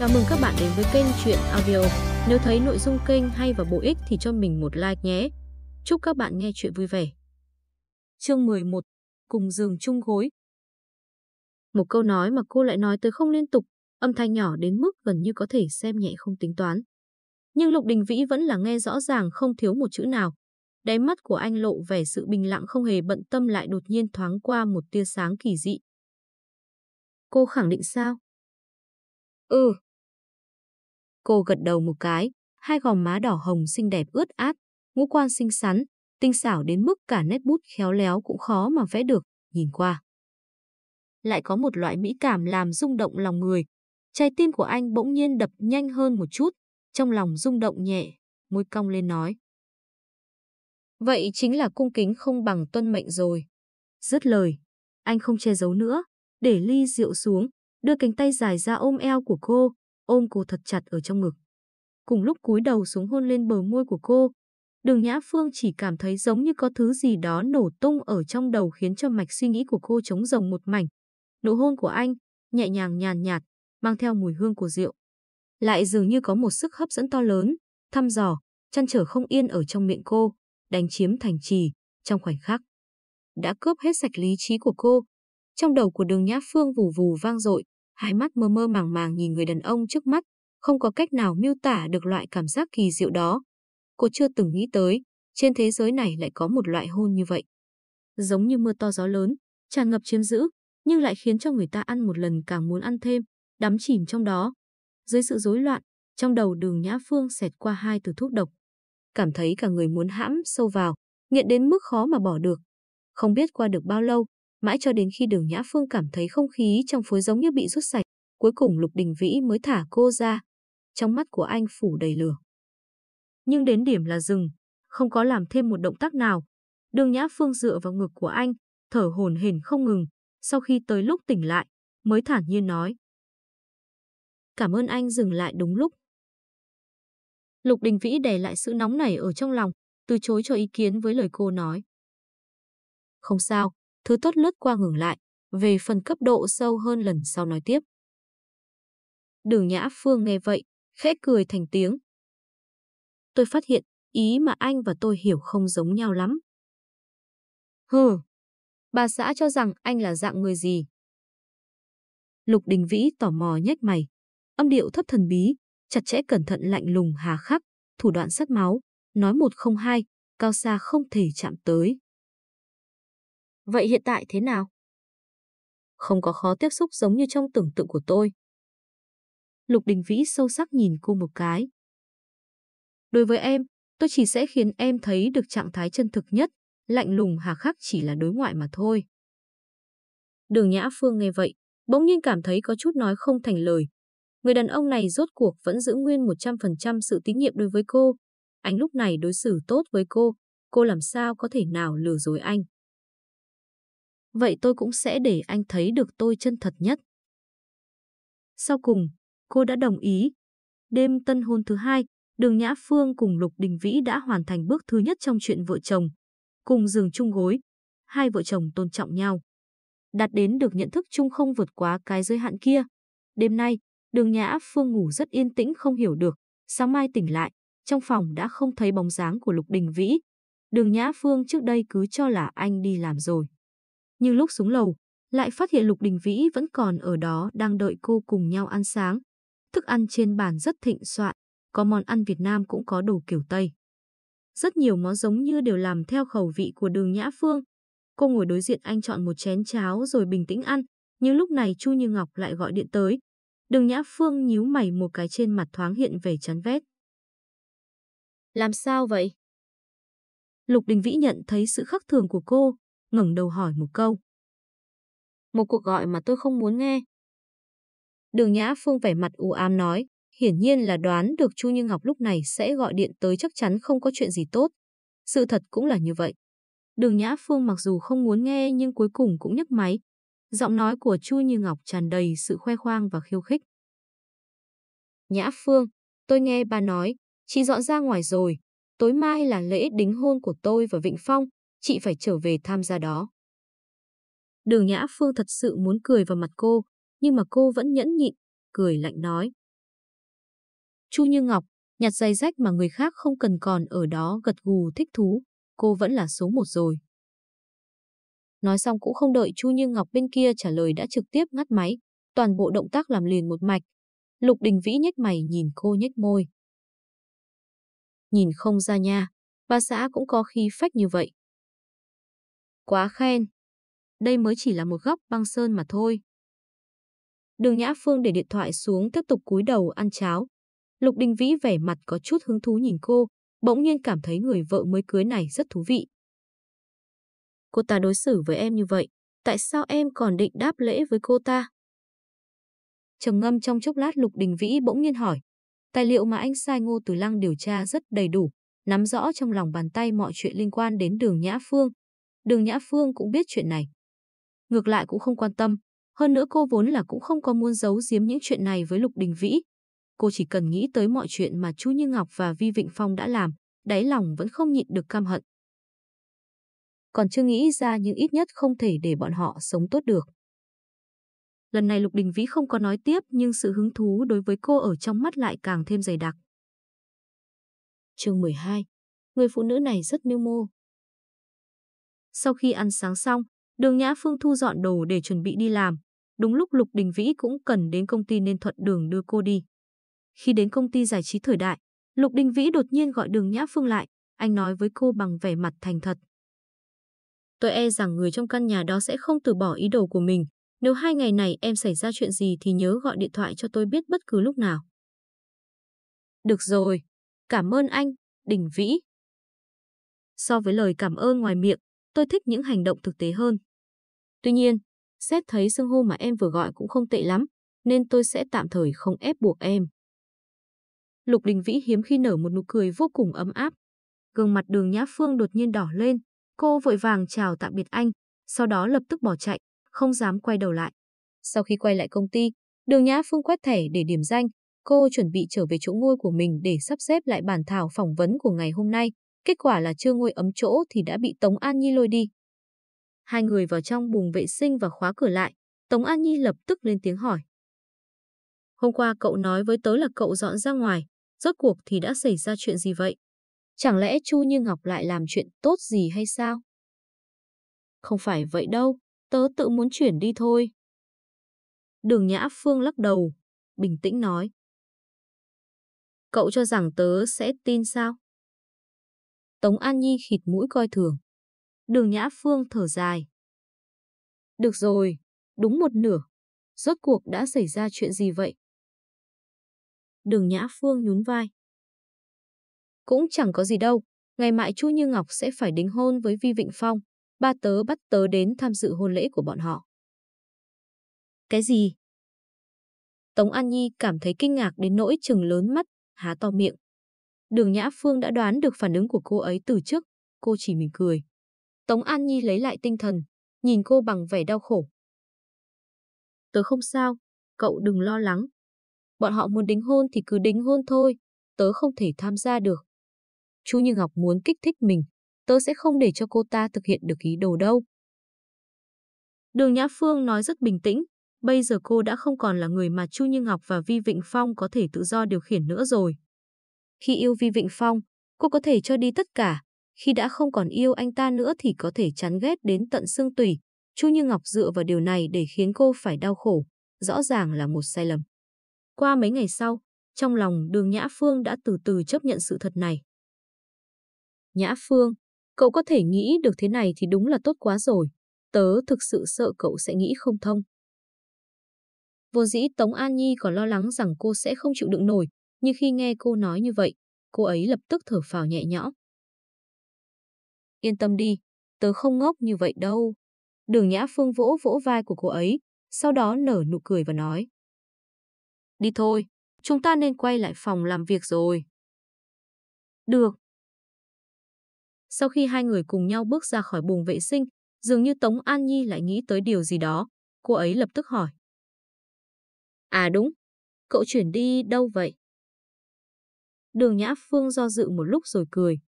Chào mừng các bạn đến với kênh Chuyện Audio. Nếu thấy nội dung kênh hay và bổ ích thì cho mình một like nhé. Chúc các bạn nghe chuyện vui vẻ. Chương 11. Cùng giường chung gối. Một câu nói mà cô lại nói tới không liên tục, âm thanh nhỏ đến mức gần như có thể xem nhẹ không tính toán. Nhưng Lục Đình Vĩ vẫn là nghe rõ ràng không thiếu một chữ nào. Đáy mắt của anh lộ vẻ sự bình lặng không hề bận tâm lại đột nhiên thoáng qua một tia sáng kỳ dị. Cô khẳng định sao? Ừ, Cô gật đầu một cái, hai gò má đỏ hồng xinh đẹp ướt át, ngũ quan xinh xắn, tinh xảo đến mức cả nét bút khéo léo cũng khó mà vẽ được, nhìn qua. Lại có một loại mỹ cảm làm rung động lòng người. Trái tim của anh bỗng nhiên đập nhanh hơn một chút, trong lòng rung động nhẹ, môi cong lên nói. Vậy chính là cung kính không bằng tuân mệnh rồi. Dứt lời, anh không che giấu nữa, để ly rượu xuống, đưa cánh tay dài ra ôm eo của cô, ôm cô thật chặt ở trong ngực. Cùng lúc cúi đầu xuống hôn lên bờ môi của cô, Đường Nhã Phương chỉ cảm thấy giống như có thứ gì đó nổ tung ở trong đầu khiến cho mạch suy nghĩ của cô trống rồng một mảnh. Nụ hôn của anh, nhẹ nhàng nhàn nhạt, mang theo mùi hương của rượu. Lại dường như có một sức hấp dẫn to lớn, thăm dò, chăn trở không yên ở trong miệng cô, đánh chiếm thành trì, trong khoảnh khắc. Đã cướp hết sạch lý trí của cô. Trong đầu của đường Nhã Phương vù vù vang dội hai mắt mơ mơ màng màng nhìn người đàn ông trước mắt, không có cách nào miêu tả được loại cảm giác kỳ diệu đó. Cô chưa từng nghĩ tới, trên thế giới này lại có một loại hôn như vậy. Giống như mưa to gió lớn, tràn ngập chiếm giữ, nhưng lại khiến cho người ta ăn một lần càng muốn ăn thêm, đắm chìm trong đó. Dưới sự rối loạn, trong đầu đường Nhã Phương xẹt qua hai từ thuốc độc. Cảm thấy cả người muốn hãm sâu vào, nghiện đến mức khó mà bỏ được. Không biết qua được bao lâu, mãi cho đến khi đường Nhã Phương cảm thấy không khí trong phối giống như bị rút sạch, cuối cùng Lục Đình Vĩ mới thả cô ra. Trong mắt của anh phủ đầy lửa. Nhưng đến điểm là dừng, không có làm thêm một động tác nào. Đường Nhã Phương dựa vào ngực của anh, thở hổn hển không ngừng, sau khi tới lúc tỉnh lại, mới thản nhiên nói. Cảm ơn anh dừng lại đúng lúc. Lục Đình Vĩ đè lại sự nóng nảy ở trong lòng, từ chối cho ý kiến với lời cô nói. Không sao, thứ tốt lướt qua ngừng lại, về phần cấp độ sâu hơn lần sau nói tiếp. Đường Nhã Phương nghe vậy, khẽ cười thành tiếng. Tôi phát hiện, ý mà anh và tôi hiểu không giống nhau lắm. Hừ, bà xã cho rằng anh là dạng người gì? Lục Đình Vĩ tò mò nhếch mày, âm điệu thấp thần bí, chặt chẽ cẩn thận lạnh lùng hà khắc, thủ đoạn sắt máu, nói một không hai, cao xa không thể chạm tới. Vậy hiện tại thế nào? Không có khó tiếp xúc giống như trong tưởng tượng của tôi. Lục Đình Vĩ sâu sắc nhìn cô một cái. Đối với em, tôi chỉ sẽ khiến em thấy được trạng thái chân thực nhất, lạnh lùng hà khắc chỉ là đối ngoại mà thôi. Đường Nhã Phương nghe vậy, bỗng nhiên cảm thấy có chút nói không thành lời. Người đàn ông này rốt cuộc vẫn giữ nguyên 100% sự tín nhiệm đối với cô. Anh lúc này đối xử tốt với cô, cô làm sao có thể nào lừa dối anh. Vậy tôi cũng sẽ để anh thấy được tôi chân thật nhất. Sau cùng, cô đã đồng ý. Đêm tân hôn thứ hai, Đường Nhã Phương cùng Lục Đình Vĩ đã hoàn thành bước thứ nhất trong chuyện vợ chồng. Cùng giường chung gối, hai vợ chồng tôn trọng nhau. Đạt đến được nhận thức chung không vượt quá cái giới hạn kia. Đêm nay, Đường Nhã Phương ngủ rất yên tĩnh không hiểu được. Sáng mai tỉnh lại, trong phòng đã không thấy bóng dáng của Lục Đình Vĩ. Đường Nhã Phương trước đây cứ cho là anh đi làm rồi nhưng lúc xuống lầu, lại phát hiện Lục Đình Vĩ vẫn còn ở đó đang đợi cô cùng nhau ăn sáng. Thức ăn trên bàn rất thịnh soạn, có món ăn Việt Nam cũng có đồ kiểu Tây. Rất nhiều món giống như đều làm theo khẩu vị của đường Nhã Phương. Cô ngồi đối diện anh chọn một chén cháo rồi bình tĩnh ăn, nhưng lúc này Chu Như Ngọc lại gọi điện tới. Đường Nhã Phương nhíu mày một cái trên mặt thoáng hiện về chán vét. Làm sao vậy? Lục Đình Vĩ nhận thấy sự khắc thường của cô, ngẩng đầu hỏi một câu. Một cuộc gọi mà tôi không muốn nghe. Đường Nhã Phương vẻ mặt u ám nói, hiển nhiên là đoán được Chu Như Ngọc lúc này sẽ gọi điện tới chắc chắn không có chuyện gì tốt. Sự thật cũng là như vậy. Đường Nhã Phương mặc dù không muốn nghe nhưng cuối cùng cũng nhấc máy. Giọng nói của Chu Như Ngọc tràn đầy sự khoe khoang và khiêu khích. Nhã Phương, tôi nghe bà nói, chị dọn ra ngoài rồi. Tối mai là lễ đính hôn của tôi và Vịnh Phong, chị phải trở về tham gia đó. Đường Nhã Phương thật sự muốn cười vào mặt cô, nhưng mà cô vẫn nhẫn nhịn, cười lạnh nói. Chu Như Ngọc, nhặt giày rách mà người khác không cần còn ở đó gật gù thích thú, cô vẫn là số một rồi. Nói xong cũng không đợi Chu Như Ngọc bên kia trả lời đã trực tiếp ngắt máy, toàn bộ động tác làm liền một mạch. Lục Đình Vĩ nhếch mày nhìn cô nhếch môi. Nhìn không ra nha, ba xã cũng có khi phách như vậy. Quá khen. Đây mới chỉ là một góc băng sơn mà thôi. Đường Nhã Phương để điện thoại xuống tiếp tục cúi đầu ăn cháo. Lục Đình Vĩ vẻ mặt có chút hứng thú nhìn cô, bỗng nhiên cảm thấy người vợ mới cưới này rất thú vị. Cô ta đối xử với em như vậy, tại sao em còn định đáp lễ với cô ta? trầm ngâm trong chốc lát Lục Đình Vĩ bỗng nhiên hỏi. Tài liệu mà anh sai Ngô Tử Lăng điều tra rất đầy đủ, nắm rõ trong lòng bàn tay mọi chuyện liên quan đến đường Nhã Phương. Đường Nhã Phương cũng biết chuyện này. Ngược lại cũng không quan tâm, hơn nữa cô vốn là cũng không có muốn giấu giếm những chuyện này với Lục Đình Vĩ. Cô chỉ cần nghĩ tới mọi chuyện mà chu Như Ngọc và Vi Vịnh Phong đã làm, đáy lòng vẫn không nhịn được căm hận. Còn chưa nghĩ ra nhưng ít nhất không thể để bọn họ sống tốt được. Lần này Lục Đình Vĩ không có nói tiếp nhưng sự hứng thú đối với cô ở trong mắt lại càng thêm dày đặc. chương 12. Người phụ nữ này rất mưu mô. Sau khi ăn sáng xong, đường Nhã Phương thu dọn đồ để chuẩn bị đi làm. Đúng lúc Lục Đình Vĩ cũng cần đến công ty nên thuận đường đưa cô đi. Khi đến công ty giải trí thời đại, Lục Đình Vĩ đột nhiên gọi đường Nhã Phương lại. Anh nói với cô bằng vẻ mặt thành thật. Tôi e rằng người trong căn nhà đó sẽ không từ bỏ ý đồ của mình, nếu hai ngày này em xảy ra chuyện gì thì nhớ gọi điện thoại cho tôi biết bất cứ lúc nào. Được rồi, cảm ơn anh, Đình Vĩ. So với lời cảm ơn ngoài miệng, tôi thích những hành động thực tế hơn. Tuy nhiên, xét thấy xưng hô mà em vừa gọi cũng không tệ lắm, nên tôi sẽ tạm thời không ép buộc em. Lục Đình Vĩ hiếm khi nở một nụ cười vô cùng ấm áp. Gương mặt đường Nhã Phương đột nhiên đỏ lên, cô vội vàng chào tạm biệt anh, sau đó lập tức bỏ chạy không dám quay đầu lại. Sau khi quay lại công ty, Đường Nhã Phương quét thẻ để điểm danh, cô chuẩn bị trở về chỗ ngôi của mình để sắp xếp lại bản thảo phỏng vấn của ngày hôm nay. Kết quả là chưa ngồi ấm chỗ thì đã bị Tống An Nhi lôi đi. Hai người vào trong bùng vệ sinh và khóa cửa lại. Tống An Nhi lập tức lên tiếng hỏi. Hôm qua cậu nói với tớ là cậu dọn ra ngoài, rốt cuộc thì đã xảy ra chuyện gì vậy? Chẳng lẽ Chu Như Ngọc lại làm chuyện tốt gì hay sao? Không phải vậy đâu, Tớ tự muốn chuyển đi thôi. Đường Nhã Phương lắc đầu, bình tĩnh nói. Cậu cho rằng tớ sẽ tin sao? Tống An Nhi khịt mũi coi thường. Đường Nhã Phương thở dài. Được rồi, đúng một nửa. Rốt cuộc đã xảy ra chuyện gì vậy? Đường Nhã Phương nhún vai. Cũng chẳng có gì đâu. Ngày mai Chu Như Ngọc sẽ phải đính hôn với Vi Vịnh Phong ba tớ bắt tớ đến tham dự hôn lễ của bọn họ. Cái gì? Tống An Nhi cảm thấy kinh ngạc đến nỗi trừng lớn mắt, há to miệng. Đường Nhã Phương đã đoán được phản ứng của cô ấy từ trước, cô chỉ mỉm cười. Tống An Nhi lấy lại tinh thần, nhìn cô bằng vẻ đau khổ. Tớ không sao, cậu đừng lo lắng. Bọn họ muốn đính hôn thì cứ đính hôn thôi, tớ không thể tham gia được. Chu Như Ngọc muốn kích thích mình, tớ sẽ không để cho cô ta thực hiện được ý đồ đâu. Đường Nhã Phương nói rất bình tĩnh, bây giờ cô đã không còn là người mà Chu Như Ngọc và Vi Vịnh Phong có thể tự do điều khiển nữa rồi. Khi yêu Vi Vịnh Phong, cô có thể cho đi tất cả, khi đã không còn yêu anh ta nữa thì có thể chán ghét đến tận xương tủy. Chu Như Ngọc dựa vào điều này để khiến cô phải đau khổ, rõ ràng là một sai lầm. Qua mấy ngày sau, trong lòng đường Nhã Phương đã từ từ chấp nhận sự thật này. Nhã Phương, Cậu có thể nghĩ được thế này thì đúng là tốt quá rồi. Tớ thực sự sợ cậu sẽ nghĩ không thông. Vô dĩ Tống An Nhi còn lo lắng rằng cô sẽ không chịu đựng nổi, nhưng khi nghe cô nói như vậy, cô ấy lập tức thở phào nhẹ nhõm. Yên tâm đi, tớ không ngốc như vậy đâu. Đường Nhã Phương vỗ vỗ vai của cô ấy, sau đó nở nụ cười và nói. Đi thôi, chúng ta nên quay lại phòng làm việc rồi. Được, sau khi hai người cùng nhau bước ra khỏi buồng vệ sinh, dường như Tống An Nhi lại nghĩ tới điều gì đó. Cô ấy lập tức hỏi. À đúng, cậu chuyển đi đâu vậy? Đường Nhã Phương do dự một lúc rồi cười.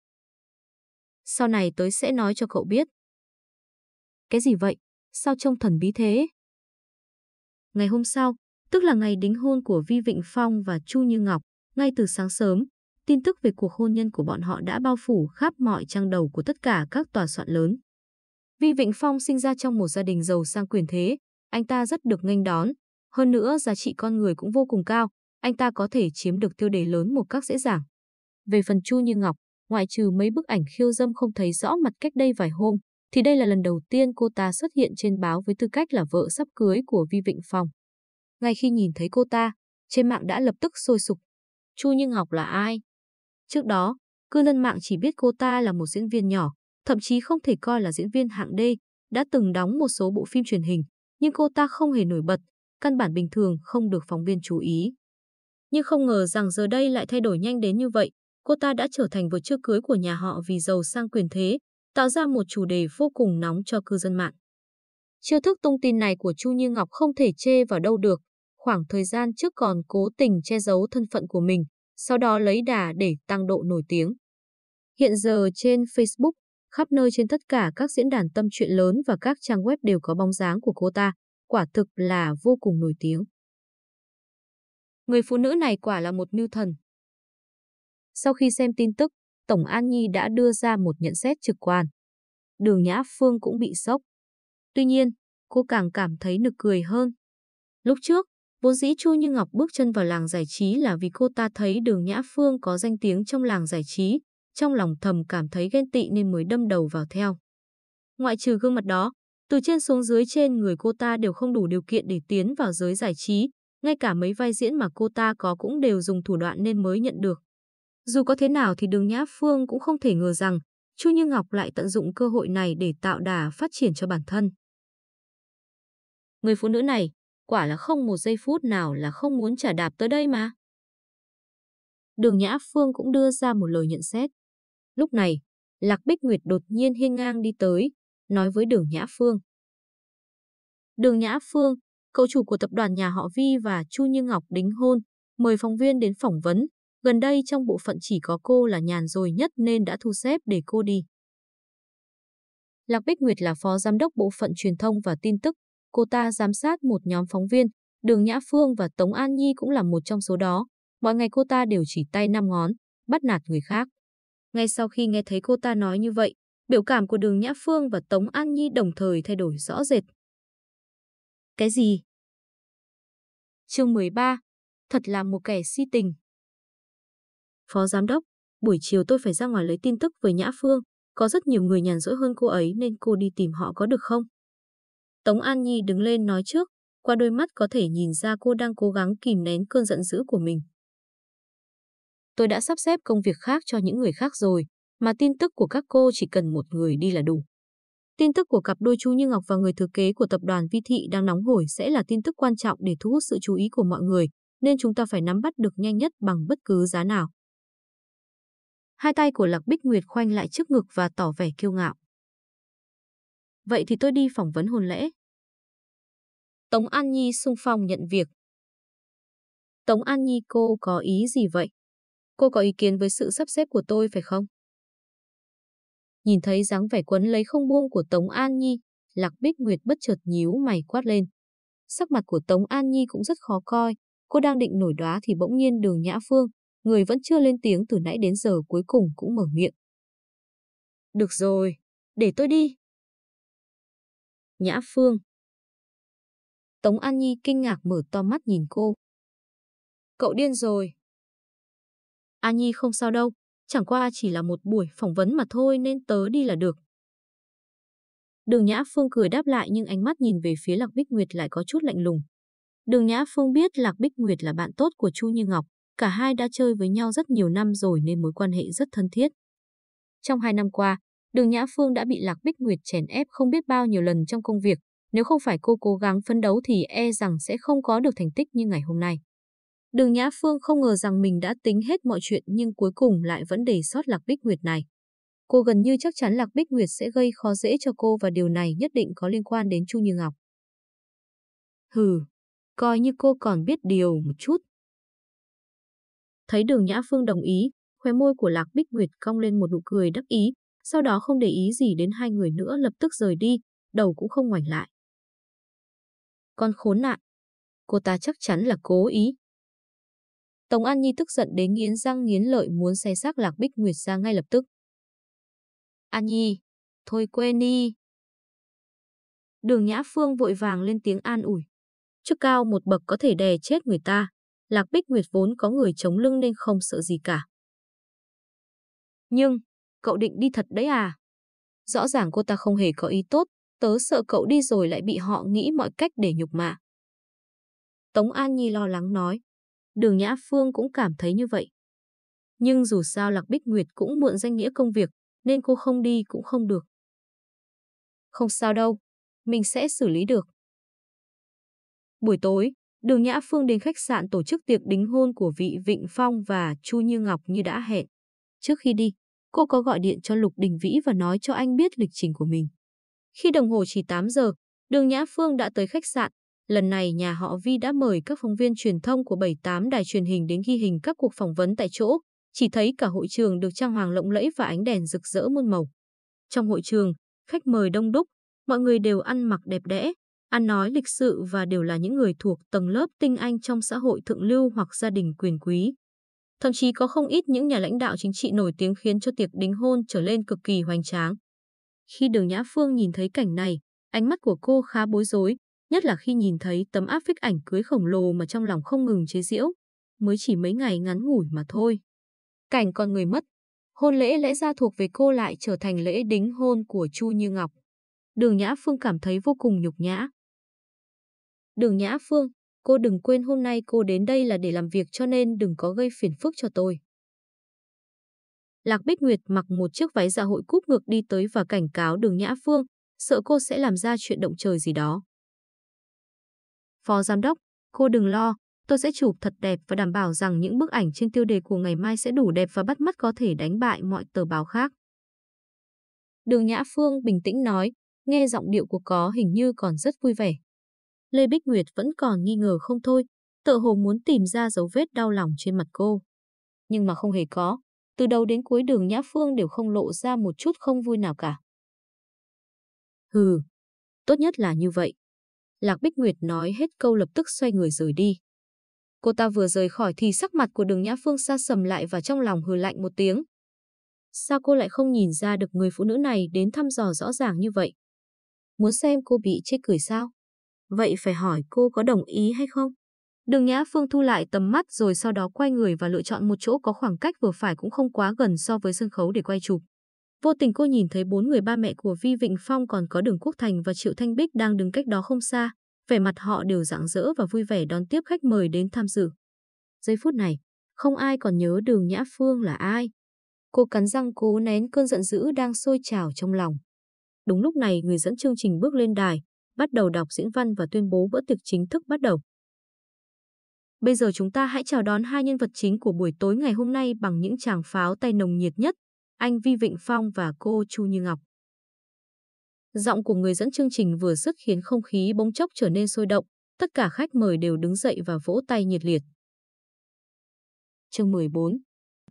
Sau này tới sẽ nói cho cậu biết. Cái gì vậy? Sao trông thần bí thế? Ngày hôm sau, tức là ngày đính hôn của Vi Vịnh Phong và Chu Như Ngọc, Ngay từ sáng sớm, tin tức về cuộc hôn nhân của bọn họ đã bao phủ khắp mọi trang đầu của tất cả các tòa soạn lớn. Vi Vịnh Phong sinh ra trong một gia đình giàu sang quyền thế, anh ta rất được nghênh đón. Hơn nữa giá trị con người cũng vô cùng cao, anh ta có thể chiếm được tiêu đề lớn một cách dễ dàng. Về phần Chu Như Ngọc, ngoại trừ mấy bức ảnh khiêu dâm không thấy rõ mặt cách đây vài hôm, thì đây là lần đầu tiên cô ta xuất hiện trên báo với tư cách là vợ sắp cưới của Vi Vịnh Phong. Ngay khi nhìn thấy cô ta, trên mạng đã lập tức sôi sục. Chu Như Ngọc là ai? Trước đó, cư dân mạng chỉ biết cô ta là một diễn viên nhỏ, thậm chí không thể coi là diễn viên hạng D, đã từng đóng một số bộ phim truyền hình, nhưng cô ta không hề nổi bật, căn bản bình thường không được phóng viên chú ý. Nhưng không ngờ rằng giờ đây lại thay đổi nhanh đến như vậy, cô ta đã trở thành vợ chưa cưới của nhà họ vì giàu sang quyền thế, tạo ra một chủ đề vô cùng nóng cho cư dân mạng. Chiêu thức tung tin này của Chu Như Ngọc không thể chê vào đâu được, khoảng thời gian trước còn cố tình che giấu thân phận của mình, sau đó lấy đà để tăng độ nổi tiếng. Hiện giờ trên Facebook, khắp nơi trên tất cả các diễn đàn tâm chuyện lớn và các trang web đều có bóng dáng của cô ta, quả thực là vô cùng nổi tiếng. Người phụ nữ này quả là một mưu thần. Sau khi xem tin tức, Tổng An Nhi đã đưa ra một nhận xét trực quan. Đường Nhã Phương cũng bị sốc. Tuy nhiên, cô càng cảm thấy nực cười hơn. Lúc trước, vốn dĩ Chu Như Ngọc bước chân vào làng giải trí là vì cô ta thấy đường Nhã Phương có danh tiếng trong làng giải trí, trong lòng thầm cảm thấy ghen tị nên mới đâm đầu vào theo. Ngoại trừ gương mặt đó, từ trên xuống dưới trên người cô ta đều không đủ điều kiện để tiến vào giới giải trí, ngay cả mấy vai diễn mà cô ta có cũng đều dùng thủ đoạn nên mới nhận được. Dù có thế nào thì Đường Nhã Phương cũng không thể ngờ rằng Chu Như Ngọc lại tận dụng cơ hội này để tạo đà phát triển cho bản thân. Người phụ nữ này, quả là không một giây phút nào là không muốn trả đạp tới đây mà. Đường Nhã Phương cũng đưa ra một lời nhận xét. Lúc này, Lạc Bích Nguyệt đột nhiên hiên ngang đi tới, nói với Đường Nhã Phương. Đường Nhã Phương, cậu chủ của tập đoàn nhà họ Vi và Chu Như Ngọc đính hôn, mời phóng viên đến phỏng vấn. Gần đây trong bộ phận chỉ có cô là nhàn rồi nhất nên đã thu xếp để cô đi. Lạc Bích Nguyệt là phó giám đốc bộ phận truyền thông và tin tức. Cô ta giám sát một nhóm phóng viên, Đường Nhã Phương và Tống An Nhi cũng là một trong số đó. Mọi ngày cô ta đều chỉ tay năm ngón, bắt nạt người khác. Ngay sau khi nghe thấy cô ta nói như vậy, biểu cảm của Đường Nhã Phương và Tống An Nhi đồng thời thay đổi rõ rệt. Cái gì? Chương 13. Thật là một kẻ si tình. Phó Giám đốc, buổi chiều tôi phải ra ngoài lấy tin tức với Nhã Phương. Có rất nhiều người nhàn rỗi hơn cô ấy nên cô đi tìm họ có được không? Tống An Nhi đứng lên nói trước, qua đôi mắt có thể nhìn ra cô đang cố gắng kìm nén cơn giận dữ của mình. Tôi đã sắp xếp công việc khác cho những người khác rồi, mà tin tức của các cô chỉ cần một người đi là đủ. Tin tức của cặp đôi Chu Như Ngọc và người thừa kế của tập đoàn Vi Thị đang nóng hổi sẽ là tin tức quan trọng để thu hút sự chú ý của mọi người, nên chúng ta phải nắm bắt được nhanh nhất bằng bất cứ giá nào. Hai tay của Lạc Bích Nguyệt khoanh lại trước ngực và tỏ vẻ kiêu ngạo. Vậy thì tôi đi phỏng vấn hôn lễ. Tống An Nhi sung phong nhận việc. Tống An Nhi cô có ý gì vậy? Cô có ý kiến với sự sắp xếp của tôi phải không? Nhìn thấy dáng vẻ quấn lấy không buông của Tống An Nhi, Lạc Bích Nguyệt bất chợt nhíu mày quát lên. Sắc mặt của Tống An Nhi cũng rất khó coi, cô đang định nổi đoá thì bỗng nhiên đường Nhã Phương, người vẫn chưa lên tiếng từ nãy đến giờ cuối cùng cũng mở miệng. Được rồi, để tôi đi. Nhã Phương. Tống An Nhi kinh ngạc mở to mắt nhìn cô. Cậu điên rồi. An Nhi không sao đâu, chẳng qua chỉ là một buổi phỏng vấn mà thôi nên tớ đi là được. Đường Nhã Phương cười đáp lại nhưng ánh mắt nhìn về phía Lạc Bích Nguyệt lại có chút lạnh lùng. Đường Nhã Phương biết Lạc Bích Nguyệt là bạn tốt của Chu Như Ngọc, cả hai đã chơi với nhau rất nhiều năm rồi nên mối quan hệ rất thân thiết. Trong hai năm qua, Đường Nhã Phương đã bị Lạc Bích Nguyệt chèn ép không biết bao nhiêu lần trong công việc, nếu không phải cô cố gắng phấn đấu thì e rằng sẽ không có được thành tích như ngày hôm nay. Đường Nhã Phương không ngờ rằng mình đã tính hết mọi chuyện nhưng cuối cùng lại vẫn để sót Lạc Bích Nguyệt này. Cô gần như chắc chắn Lạc Bích Nguyệt sẽ gây khó dễ cho cô và điều này nhất định có liên quan đến Chu Như Ngọc. Hừ, coi như cô còn biết điều một chút. Thấy đường Nhã Phương đồng ý, khóe môi của Lạc Bích Nguyệt cong lên một nụ cười đắc ý, sau đó không để ý gì đến hai người nữa lập tức rời đi, đầu cũng không ngoảnh lại. Con khốn nạn. Cô ta chắc chắn là cố ý. Tống An Nhi tức giận đến nghiến răng nghiến lợi muốn xé xác Lạc Bích Nguyệt ra ngay lập tức. An Nhi, thôi quên đi. Đường Nhã Phương vội vàng lên tiếng an ủi. Chức cao một bậc có thể đè chết người ta. Lạc Bích Nguyệt vốn có người chống lưng nên không sợ gì cả. Nhưng, cậu định đi thật đấy à? Rõ ràng cô ta không hề có ý tốt, tớ sợ cậu đi rồi lại bị họ nghĩ mọi cách để nhục mạ. Tống An Nhi lo lắng nói. Đường Nhã Phương cũng cảm thấy như vậy. Nhưng dù sao Lạc Bích Nguyệt cũng mượn danh nghĩa công việc, nên cô không đi cũng không được. Không sao đâu, mình sẽ xử lý được. Buổi tối, Đường Nhã Phương đến khách sạn tổ chức tiệc đính hôn của vị Vịnh Phong và Chu Như Ngọc như đã hẹn. Trước khi đi, cô có gọi điện cho Lục Đình Vĩ và nói cho anh biết lịch trình của mình. Khi đồng hồ chỉ 8 giờ, Đường Nhã Phương đã tới khách sạn. Lần này nhà họ Vi đã mời các phóng viên truyền thông của 78 đài truyền hình đến ghi hình các cuộc phỏng vấn tại chỗ. Chỉ thấy cả hội trường được trang hoàng lộng lẫy và ánh đèn rực rỡ muôn màu. Trong hội trường, khách mời đông đúc, mọi người đều ăn mặc đẹp đẽ, ăn nói lịch sự và đều là những người thuộc tầng lớp tinh anh trong xã hội thượng lưu hoặc gia đình quyền quý. Thậm chí có không ít những nhà lãnh đạo chính trị nổi tiếng khiến cho tiệc đính hôn trở lên cực kỳ hoành tráng. Khi Đường Nhã Phương nhìn thấy cảnh này, ánh mắt của cô khá bối rối, nhất là khi nhìn thấy tấm áp phích ảnh cưới khổng lồ mà trong lòng không ngừng chế giễu. Mới chỉ mấy ngày ngắn ngủi mà thôi. Cảnh con người mất, hôn lễ lẽ ra thuộc về cô lại trở thành lễ đính hôn của Chu Như Ngọc. Đường Nhã Phương cảm thấy vô cùng nhục nhã. Đường Nhã Phương, cô đừng quên hôm nay cô đến đây là để làm việc cho nên đừng có gây phiền phức cho tôi. Lạc Bích Nguyệt mặc một chiếc váy dạ hội cúp ngược đi tới và cảnh cáo đường Nhã Phương, sợ cô sẽ làm ra chuyện động trời gì đó. Phó Giám đốc, cô đừng lo, tôi sẽ chụp thật đẹp và đảm bảo rằng những bức ảnh trên tiêu đề của ngày mai sẽ đủ đẹp và bắt mắt có thể đánh bại mọi tờ báo khác. Đường Nhã Phương bình tĩnh nói, nghe giọng điệu của có hình như còn rất vui vẻ. Lê Bích Nguyệt vẫn còn nghi ngờ không thôi, tự hồ muốn tìm ra dấu vết đau lòng trên mặt cô. Nhưng mà không hề có, từ đầu đến cuối đường Nhã Phương đều không lộ ra một chút không vui nào cả. Hừ, tốt nhất là như vậy. Lạc Bích Nguyệt nói hết câu lập tức xoay người rời đi. Cô ta vừa rời khỏi thì sắc mặt của đường Nhã Phương xa sầm lại và trong lòng hừ lạnh một tiếng. Sao cô lại không nhìn ra được người phụ nữ này đến thăm dò rõ ràng như vậy? Muốn xem cô bị chê cười sao? Vậy phải hỏi cô có đồng ý hay không? Đường Nhã Phương thu lại tầm mắt rồi sau đó quay người và lựa chọn một chỗ có khoảng cách vừa phải cũng không quá gần so với sân khấu để quay chụp. Vô tình cô nhìn thấy bốn người ba mẹ của Vi Vịnh Phong còn có Đường Quốc Thành và Triệu Thanh Bích đang đứng cách đó không xa. Vẻ mặt họ đều rạng rỡ và vui vẻ đón tiếp khách mời đến tham dự. Giây phút này, không ai còn nhớ Đường Nhã Phương là ai. Cô cắn răng cố nén cơn giận dữ đang sôi trào trong lòng. Đúng lúc này người dẫn chương trình bước lên đài, bắt đầu đọc diễn văn và tuyên bố bữa tiệc chính thức bắt đầu. Bây giờ chúng ta hãy chào đón hai nhân vật chính của buổi tối ngày hôm nay bằng những tràng pháo tay nồng nhiệt nhất, anh Vi Vịnh Phong và cô Chu Như Ngọc. Giọng của người dẫn chương trình vừa sức khiến không khí bỗng chốc trở nên sôi động, tất cả khách mời đều đứng dậy và vỗ tay nhiệt liệt. Chương 14.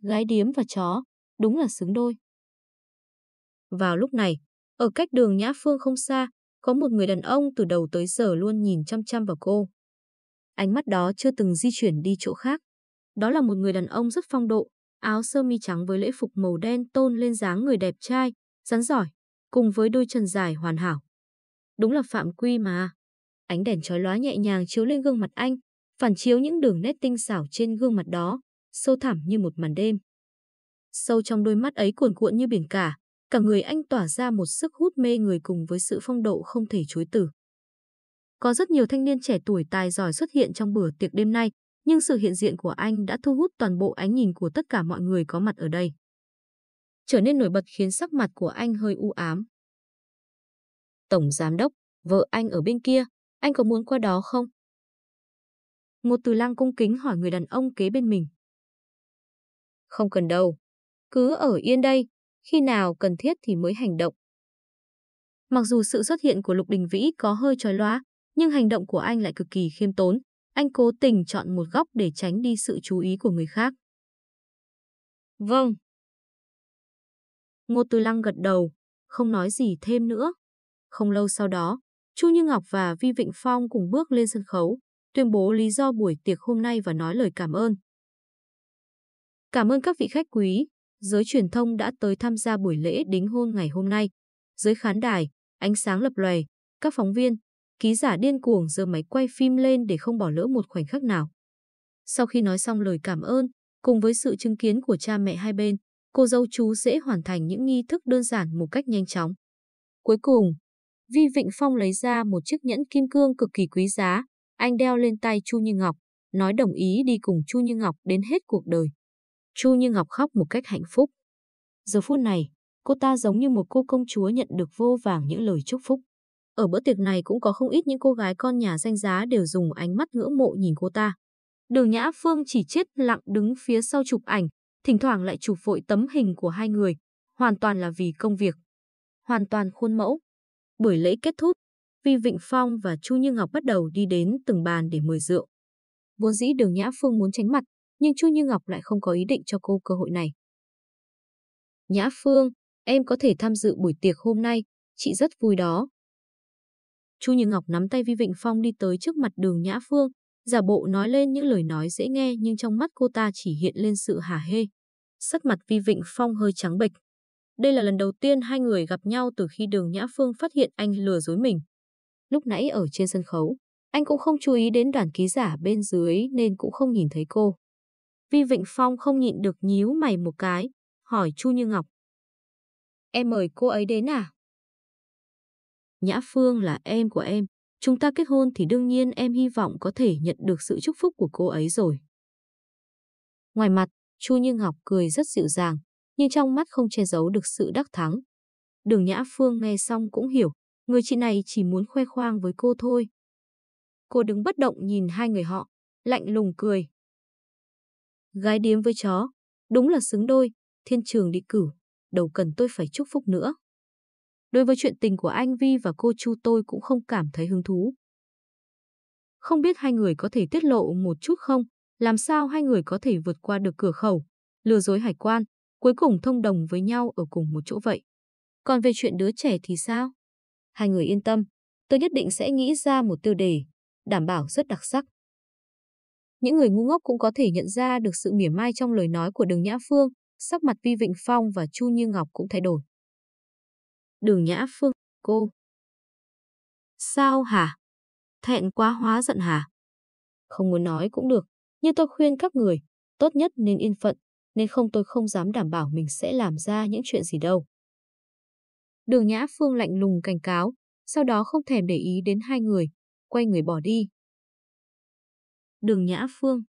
Gái điếm và chó, đúng là xứng đôi. Vào lúc này, ở cách đường Nhã Phương không xa, có một người đàn ông từ đầu tới giờ luôn nhìn chăm chăm vào cô. Ánh mắt đó chưa từng di chuyển đi chỗ khác. Đó là một người đàn ông rất phong độ, áo sơ mi trắng với lễ phục màu đen tôn lên dáng người đẹp trai, rắn giỏi, cùng với đôi chân dài hoàn hảo. Đúng là Phạm Quy mà. Ánh đèn chói lóa nhẹ nhàng chiếu lên gương mặt anh, phản chiếu những đường nét tinh xảo trên gương mặt đó, sâu thẳm như một màn đêm. Sâu trong đôi mắt ấy cuồn cuộn như biển cả, cả người anh tỏa ra một sức hút mê người cùng với sự phong độ không thể chối từ. Có rất nhiều thanh niên trẻ tuổi tài giỏi xuất hiện trong bữa tiệc đêm nay, nhưng sự hiện diện của anh đã thu hút toàn bộ ánh nhìn của tất cả mọi người có mặt ở đây. Trở nên nổi bật khiến sắc mặt của anh hơi u ám. Tổng giám đốc, vợ anh ở bên kia, anh có muốn qua đó không? Một từ lang cung kính hỏi người đàn ông kế bên mình. Không cần đâu, cứ ở yên đây, khi nào cần thiết thì mới hành động. Mặc dù sự xuất hiện của Lục Đình Vĩ có hơi trói lóa, nhưng hành động của anh lại cực kỳ khiêm tốn. Anh cố tình chọn một góc để tránh đi sự chú ý của người khác. Vâng. Ngô Tư Lăng gật đầu, không nói gì thêm nữa. Không lâu sau đó, Chu Như Ngọc và Vi Vịnh Phong cùng bước lên sân khấu, tuyên bố lý do buổi tiệc hôm nay và nói lời cảm ơn. Cảm ơn các vị khách quý, giới truyền thông đã tới tham gia buổi lễ đính hôn ngày hôm nay. Dưới khán đài, ánh sáng lập lòe, các phóng viên, ký giả điên cuồng giơ máy quay phim lên để không bỏ lỡ một khoảnh khắc nào. Sau khi nói xong lời cảm ơn, cùng với sự chứng kiến của cha mẹ hai bên, cô dâu chú dễ hoàn thành những nghi thức đơn giản một cách nhanh chóng. Cuối cùng, Vi Vịnh Phong lấy ra một chiếc nhẫn kim cương cực kỳ quý giá, anh đeo lên tay Chu Như Ngọc, nói đồng ý đi cùng Chu Như Ngọc đến hết cuộc đời. Chu Như Ngọc khóc một cách hạnh phúc. Giờ phút này, cô ta giống như một cô công chúa nhận được vô vàng những lời chúc phúc. Ở bữa tiệc này cũng có không ít những cô gái con nhà danh giá đều dùng ánh mắt ngưỡng mộ nhìn cô ta. Đường Nhã Phương chỉ chết lặng đứng phía sau chụp ảnh, thỉnh thoảng lại chụp vội tấm hình của hai người, hoàn toàn là vì công việc. Hoàn toàn khuôn mẫu. Buổi lễ kết thúc, Vi Vịnh Phong và Chu Như Ngọc bắt đầu đi đến từng bàn để mời rượu. Vốn dĩ Đường Nhã Phương muốn tránh mặt, nhưng Chu Như Ngọc lại không có ý định cho cô cơ hội này. Nhã Phương, em có thể tham dự buổi tiệc hôm nay, chị rất vui đó. Chu Như Ngọc nắm tay Vi Vịnh Phong đi tới trước mặt đường Nhã Phương, giả bộ nói lên những lời nói dễ nghe nhưng trong mắt cô ta chỉ hiện lên sự hả hê. Sắc mặt Vi Vịnh Phong hơi trắng bệch. Đây là lần đầu tiên hai người gặp nhau từ khi đường Nhã Phương phát hiện anh lừa dối mình. Lúc nãy ở trên sân khấu, anh cũng không chú ý đến đoàn ký giả bên dưới nên cũng không nhìn thấy cô. Vi Vịnh Phong không nhịn được nhíu mày một cái, hỏi Chu Như Ngọc. Em mời cô ấy đến à? Nhã Phương là em của em, chúng ta kết hôn thì đương nhiên em hy vọng có thể nhận được sự chúc phúc của cô ấy rồi. Ngoài mặt, Chu Như Ngọc cười rất dịu dàng, nhưng trong mắt không che giấu được sự đắc thắng. Đường Nhã Phương nghe xong cũng hiểu, người chị này chỉ muốn khoe khoang với cô thôi. Cô đứng bất động nhìn hai người họ, lạnh lùng cười. Gái điếm với chó, đúng là xứng đôi, thiên trường đi cử, đâu cần tôi phải chúc phúc nữa. Đối với chuyện tình của anh Vi và cô Chu tôi cũng không cảm thấy hứng thú. Không biết hai người có thể tiết lộ một chút không? Làm sao hai người có thể vượt qua được cửa khẩu, lừa dối hải quan, cuối cùng thông đồng với nhau ở cùng một chỗ vậy? Còn về chuyện đứa trẻ thì sao? Hai người yên tâm, tôi nhất định sẽ nghĩ ra một tiêu đề, đảm bảo rất đặc sắc. Những người ngu ngốc cũng có thể nhận ra được sự mỉa mai trong lời nói của Đường Nhã Phương, sắc mặt Vi Vịnh Phong và Chu Như Ngọc cũng thay đổi. Đường Nhã Phương, cô. Sao hả? Thẹn quá hóa giận hả? Không muốn nói cũng được, nhưng tôi khuyên các người, tốt nhất nên yên phận, nên không tôi không dám đảm bảo mình sẽ làm ra những chuyện gì đâu. Đường Nhã Phương lạnh lùng cảnh cáo, sau đó không thèm để ý đến hai người, quay người bỏ đi. Đường Nhã Phương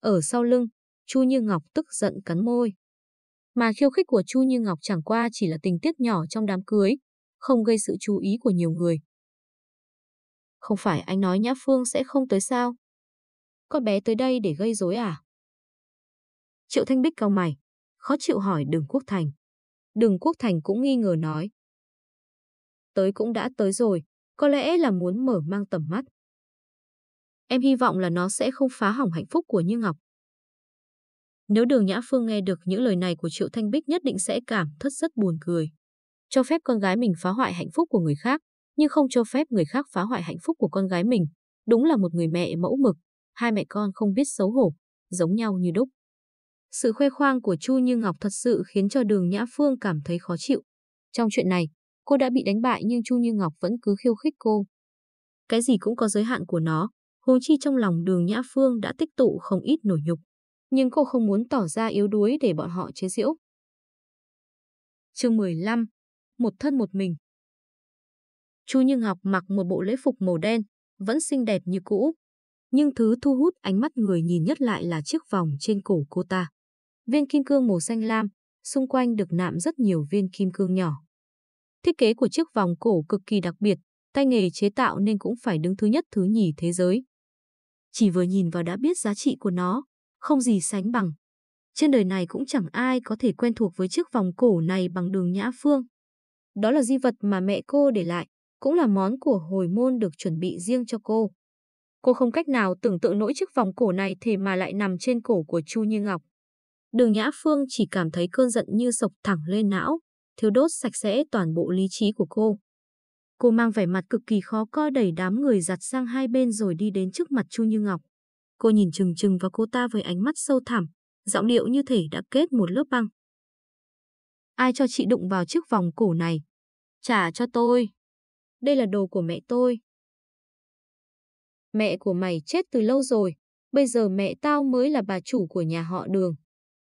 Ở sau lưng, Chu Như Ngọc tức giận cắn môi. Mà khiêu khích của Chu Như Ngọc chẳng qua chỉ là tình tiết nhỏ trong đám cưới, không gây sự chú ý của nhiều người. Không phải anh nói Nhã Phương sẽ không tới sao? Con bé tới đây để gây rối à? Triệu Thanh Bích cau mày, khó chịu hỏi Đường Quốc Thành. Đường Quốc Thành cũng nghi ngờ nói. Tới cũng đã tới rồi, có lẽ là muốn mở mang tầm mắt. Em hy vọng là nó sẽ không phá hỏng hạnh phúc của Như Ngọc. Nếu Đường Nhã Phương nghe được những lời này của Triệu Thanh Bích nhất định sẽ cảm thất rất buồn cười. Cho phép con gái mình phá hoại hạnh phúc của người khác, nhưng không cho phép người khác phá hoại hạnh phúc của con gái mình. Đúng là một người mẹ mẫu mực, hai mẹ con không biết xấu hổ, giống nhau như đúc. Sự khoe khoang của Chu Như Ngọc thật sự khiến cho Đường Nhã Phương cảm thấy khó chịu. Trong chuyện này, cô đã bị đánh bại nhưng Chu Như Ngọc vẫn cứ khiêu khích cô. Cái gì cũng có giới hạn của nó, huống chi trong lòng Đường Nhã Phương đã tích tụ không ít nổi nhục nhưng cô không muốn tỏ ra yếu đuối để bọn họ chế giễu. Chương 15. Một thân một mình. Chu Như Ngọc mặc một bộ lễ phục màu đen, vẫn xinh đẹp như cũ. Nhưng thứ thu hút ánh mắt người nhìn nhất lại là chiếc vòng trên cổ cô ta. Viên kim cương màu xanh lam, xung quanh được nạm rất nhiều viên kim cương nhỏ. Thiết kế của chiếc vòng cổ cực kỳ đặc biệt, tay nghề chế tạo nên cũng phải đứng thứ nhất thứ nhì thế giới. Chỉ vừa nhìn vào đã biết giá trị của nó, không gì sánh bằng. Trên đời này cũng chẳng ai có thể quen thuộc với chiếc vòng cổ này bằng đường Nhã Phương. Đó là di vật mà mẹ cô để lại, cũng là món của hồi môn được chuẩn bị riêng cho cô. Cô không cách nào tưởng tượng nỗi chiếc vòng cổ này thế mà lại nằm trên cổ của Chu Như Ngọc. Đường Nhã Phương chỉ cảm thấy cơn giận như sộc thẳng lên não, thiếu đốt sạch sẽ toàn bộ lý trí của cô. Cô mang vẻ mặt cực kỳ khó coi đẩy đám người giặt sang hai bên rồi đi đến trước mặt Chu Như Ngọc. Cô nhìn chừng chừng vào cô ta với ánh mắt sâu thẳm, giọng điệu như thể đã kết một lớp băng. Ai cho chị đụng vào chiếc vòng cổ này? Trả cho tôi. Đây là đồ của mẹ tôi. Mẹ của mày chết từ lâu rồi, bây giờ mẹ tao mới là bà chủ của nhà họ đường.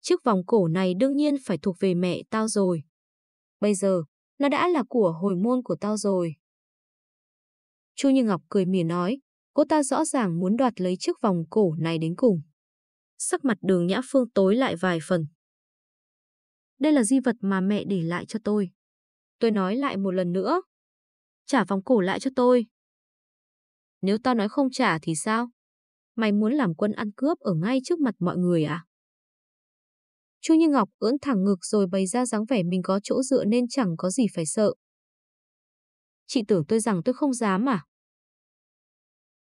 Chiếc vòng cổ này đương nhiên phải thuộc về mẹ tao rồi. Bây giờ, nó đã là của hồi môn của tao rồi. Chu Như Ngọc cười mỉa nói, cô ta rõ ràng muốn đoạt lấy chiếc vòng cổ này đến cùng. Sắc mặt đường Nhã Phương tối lại vài phần. Đây là di vật mà mẹ để lại cho tôi. Tôi nói lại một lần nữa. Trả vòng cổ lại cho tôi. Nếu tao nói không trả thì sao? Mày muốn làm quân ăn cướp ở ngay trước mặt mọi người à? Chu Như Ngọc ưỡn thẳng ngực rồi bày ra dáng vẻ mình có chỗ dựa nên chẳng có gì phải sợ. Chị tưởng tôi rằng tôi không dám à?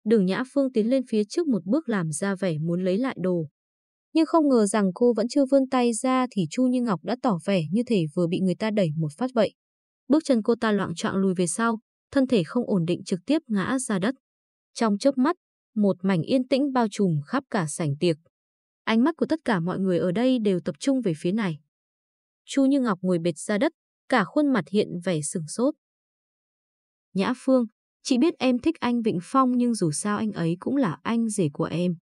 Đường Nhã Phương tiến lên phía trước một bước làm ra vẻ muốn lấy lại đồ. Nhưng không ngờ rằng cô vẫn chưa vươn tay ra thì Chu Như Ngọc đã tỏ vẻ như thể vừa bị người ta đẩy một phát vậy. Bước chân cô ta loạn trọng lùi về sau, thân thể không ổn định trực tiếp ngã ra đất. Trong chớp mắt, một mảnh yên tĩnh bao trùm khắp cả sảnh tiệc. Ánh mắt của tất cả mọi người ở đây đều tập trung về phía này. Chu Như Ngọc ngồi bệt ra đất, cả khuôn mặt hiện vẻ sừng sốt. Nhã Phương, chị biết em thích anh Vịnh Phong nhưng dù sao anh ấy cũng là anh rể của em.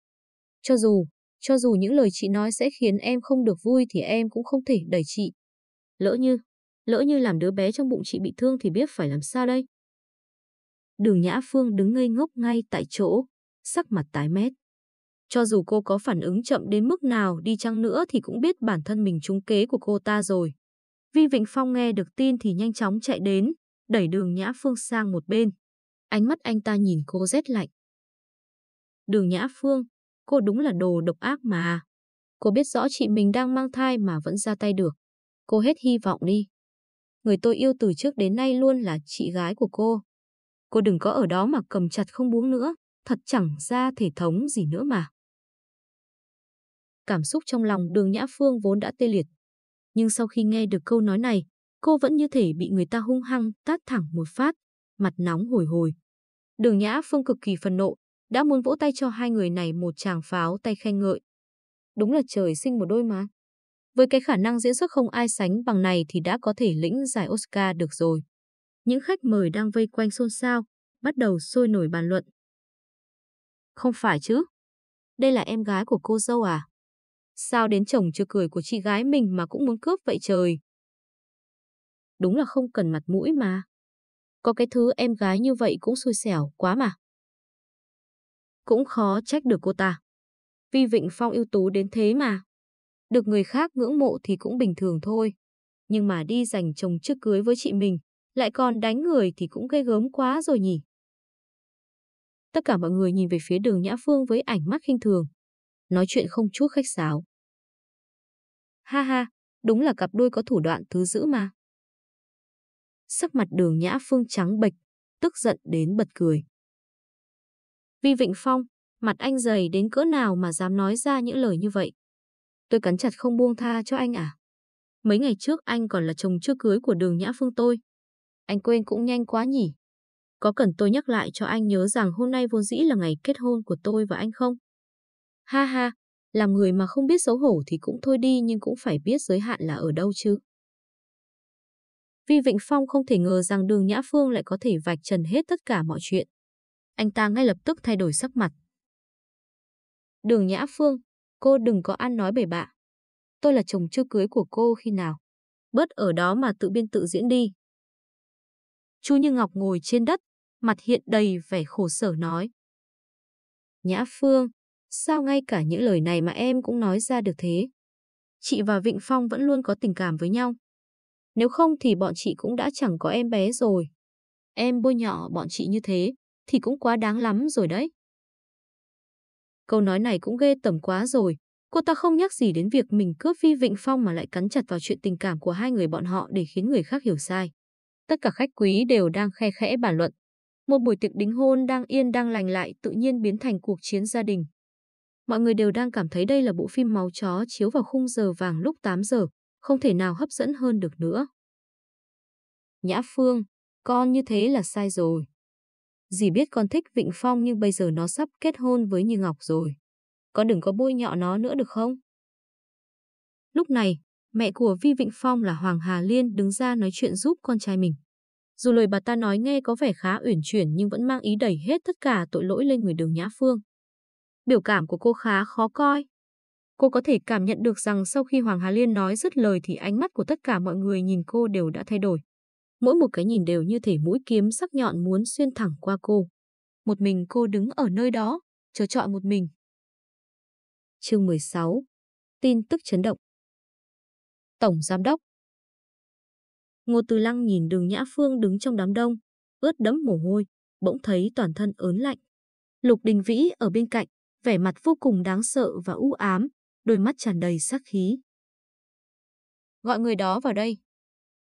Cho dù, cho dù những lời chị nói sẽ khiến em không được vui thì em cũng không thể đẩy chị. Lỡ như, lỡ như làm đứa bé trong bụng chị bị thương thì biết phải làm sao đây? Đường Nhã Phương đứng ngây ngốc ngay tại chỗ, sắc mặt tái mét. Cho dù cô có phản ứng chậm đến mức nào đi chăng nữa thì cũng biết bản thân mình trúng kế của cô ta rồi. Vi Vịnh Phong nghe được tin thì nhanh chóng chạy đến, đẩy đường Nhã Phương sang một bên. Ánh mắt anh ta nhìn cô rét lạnh. Đường Nhã Phương, cô đúng là đồ độc ác mà. Cô biết rõ chị mình đang mang thai mà vẫn ra tay được. Cô hết hy vọng đi. Người tôi yêu từ trước đến nay luôn là chị gái của cô. Cô đừng có ở đó mà cầm chặt không buông nữa, thật chẳng ra thể thống gì nữa mà. Cảm xúc trong lòng đường Nhã Phương vốn đã tê liệt. Nhưng sau khi nghe được câu nói này, cô vẫn như thể bị người ta hung hăng tát thẳng một phát, mặt nóng hồi hồi. Đường Nhã Phương cực kỳ phần nộ, đã muốn vỗ tay cho hai người này một tràng pháo tay khen ngợi. Đúng là trời sinh một đôi mà. Với cái khả năng diễn xuất không ai sánh bằng này thì đã có thể lĩnh giải Oscar được rồi. Những khách mời đang vây quanh xôn xao, bắt đầu sôi nổi bàn luận. Không phải chứ? Đây là em gái của cô dâu à? Sao đến chồng chưa cười của chị gái mình mà cũng muốn cướp vậy trời? Đúng là không cần mặt mũi mà. Có cái thứ em gái như vậy cũng xui xẻo quá mà. Cũng khó trách được cô ta. Vi Vịnh Phong ưu tú đến thế mà. Được người khác ngưỡng mộ thì cũng bình thường thôi. Nhưng mà đi giành chồng trước cưới với chị mình, lại còn đánh người thì cũng ghê gớm quá rồi nhỉ. Tất cả mọi người nhìn về phía đường Nhã Phương với ảnh mắt khinh thường. Nói chuyện không chút khách sáo. Ha ha, đúng là cặp đôi có thủ đoạn thứ dữ mà. Sắc mặt đường Nhã Phương trắng bệch, tức giận đến bật cười. Vi Vịnh Phong, mặt anh dày đến cỡ nào mà dám nói ra những lời như vậy. Tôi cắn chặt không buông tha cho anh à. Mấy ngày trước anh còn là chồng chưa cưới của đường Nhã Phương tôi. Anh quên cũng nhanh quá nhỉ. Có cần tôi nhắc lại cho anh nhớ rằng hôm nay vốn dĩ là ngày kết hôn của tôi và anh không? Ha ha, làm người mà không biết xấu hổ thì cũng thôi đi nhưng cũng phải biết giới hạn là ở đâu chứ. Vi Vịnh Phong không thể ngờ rằng đường Nhã Phương lại có thể vạch trần hết tất cả mọi chuyện. Anh ta ngay lập tức thay đổi sắc mặt. Đường Nhã Phương, cô đừng có ăn nói bể bạ. Tôi là chồng chưa cưới của cô khi nào. Bớt ở đó mà tự biên tự diễn đi. Chu Như Ngọc ngồi trên đất, mặt hiện đầy vẻ khổ sở nói. Nhã Phương, sao ngay cả những lời này mà em cũng nói ra được thế? Chị và Vịnh Phong vẫn luôn có tình cảm với nhau. Nếu không thì bọn chị cũng đã chẳng có em bé rồi. Em bôi nhọ bọn chị như thế thì cũng quá đáng lắm rồi đấy. Câu nói này cũng ghê tởm quá rồi. Cô ta không nhắc gì đến việc mình cướp Vi Vịnh Phong mà lại cắn chặt vào chuyện tình cảm của hai người bọn họ để khiến người khác hiểu sai. Tất cả khách quý đều đang khe khẽ bàn luận. Một buổi tiệc đính hôn đang yên đang lành lại tự nhiên biến thành cuộc chiến gia đình. Mọi người đều đang cảm thấy đây là bộ phim máu chó chiếu vào khung giờ vàng lúc 8 giờ, không thể nào hấp dẫn hơn được nữa. Nhã Phương, con như thế là sai rồi. Dì biết con thích Vịnh Phong nhưng bây giờ nó sắp kết hôn với Như Ngọc rồi. Con đừng có bôi nhọ nó nữa được không? Lúc này, mẹ của Vi Vịnh Phong là Hoàng Hà Liên đứng ra nói chuyện giúp con trai mình. Dù lời bà ta nói nghe có vẻ khá uyển chuyển nhưng vẫn mang ý đẩy hết tất cả tội lỗi lên người đường Nhã Phương. Biểu cảm của cô khá khó coi. Cô có thể cảm nhận được rằng sau khi Hoàng Hà Liên nói dứt lời thì ánh mắt của tất cả mọi người nhìn cô đều đã thay đổi. Mỗi một cái nhìn đều như thể mũi kiếm sắc nhọn muốn xuyên thẳng qua cô. Một mình cô đứng ở nơi đó, chờ chọi một mình. Chương 16 Tin tức chấn động Tổng Giám đốc Ngô Từ Lăng nhìn đường Nhã Phương đứng trong đám đông, ướt đẫm mồ hôi, bỗng thấy toàn thân ớn lạnh. Lục Đình Vĩ ở bên cạnh, vẻ mặt vô cùng đáng sợ và u ám, đôi mắt tràn đầy sát khí. Gọi người đó vào đây.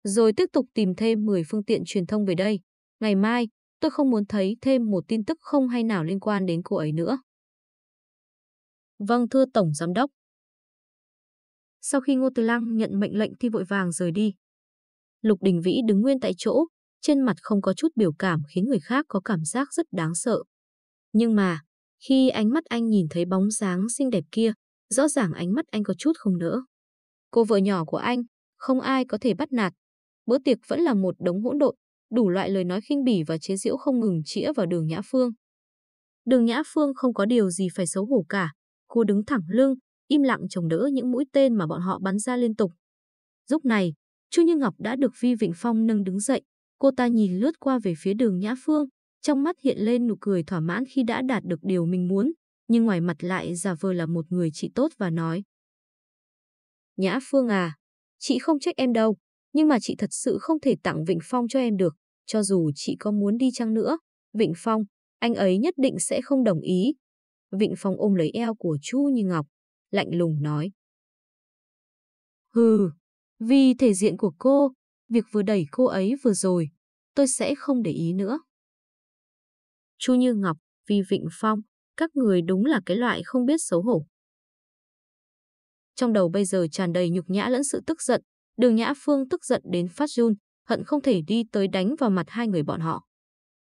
Rồi tiếp tục tìm thêm 10 phương tiện truyền thông về đây. Ngày mai, tôi không muốn thấy thêm một tin tức không hay nào liên quan đến cô ấy nữa. Vâng thưa Tổng Giám đốc. Sau khi Ngô Từ Lăng nhận mệnh lệnh thì vội vàng rời đi. Lục Đình Vĩ đứng nguyên tại chỗ, trên mặt không có chút biểu cảm khiến người khác có cảm giác rất đáng sợ. Nhưng mà, khi ánh mắt anh nhìn thấy bóng dáng xinh đẹp kia, rõ ràng ánh mắt anh có chút không nỡ. Cô vợ nhỏ của anh, không ai có thể bắt nạt. Bữa tiệc vẫn là một đống hỗn độn, đủ loại lời nói khinh bỉ và chế giễu không ngừng chĩa vào đường Nhã Phương. Đường Nhã Phương không có điều gì phải xấu hổ cả. Cô đứng thẳng lưng, im lặng chống đỡ những mũi tên mà bọn họ bắn ra liên tục. Lúc này, Chu Như Ngọc đã được Vi Vịnh Phong nâng đứng dậy. Cô ta nhìn lướt qua về phía đường Nhã Phương, trong mắt hiện lên nụ cười thỏa mãn khi đã đạt được điều mình muốn, nhưng ngoài mặt lại giả vờ là một người chị tốt và nói. Nhã Phương à, chị không trách em đâu, nhưng mà chị thật sự không thể tặng Vịnh Phong cho em được, cho dù chị có muốn đi chăng nữa. Vịnh Phong, anh ấy nhất định sẽ không đồng ý. Vịnh Phong ôm lấy eo của Chu Như Ngọc, lạnh lùng nói. Hừ, vì thể diện của cô, việc vừa đẩy cô ấy vừa rồi, tôi sẽ không để ý nữa. Chu Như Ngọc, vì Vịnh Phong, các người đúng là cái loại không biết xấu hổ. Trong đầu bây giờ tràn đầy nhục nhã lẫn sự tức giận, đường Nhã Phương tức giận đến phát run, hận không thể đi tới đánh vào mặt hai người bọn họ.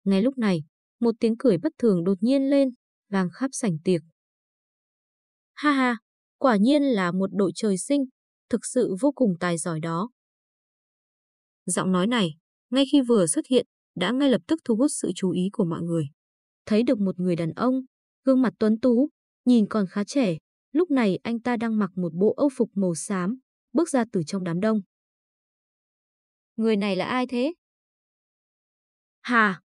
Ngay lúc này, một tiếng cười bất thường đột nhiên lên, vang khắp sảnh tiệc. Ha ha, quả nhiên là một đội trời sinh, thực sự vô cùng tài giỏi đó. Giọng nói này, ngay khi vừa xuất hiện, đã ngay lập tức thu hút sự chú ý của mọi người. Thấy được một người đàn ông, gương mặt tuấn tú, nhìn còn khá trẻ, lúc này anh ta đang mặc một bộ âu phục màu xám, bước ra từ trong đám đông. Người này là ai thế? Hà!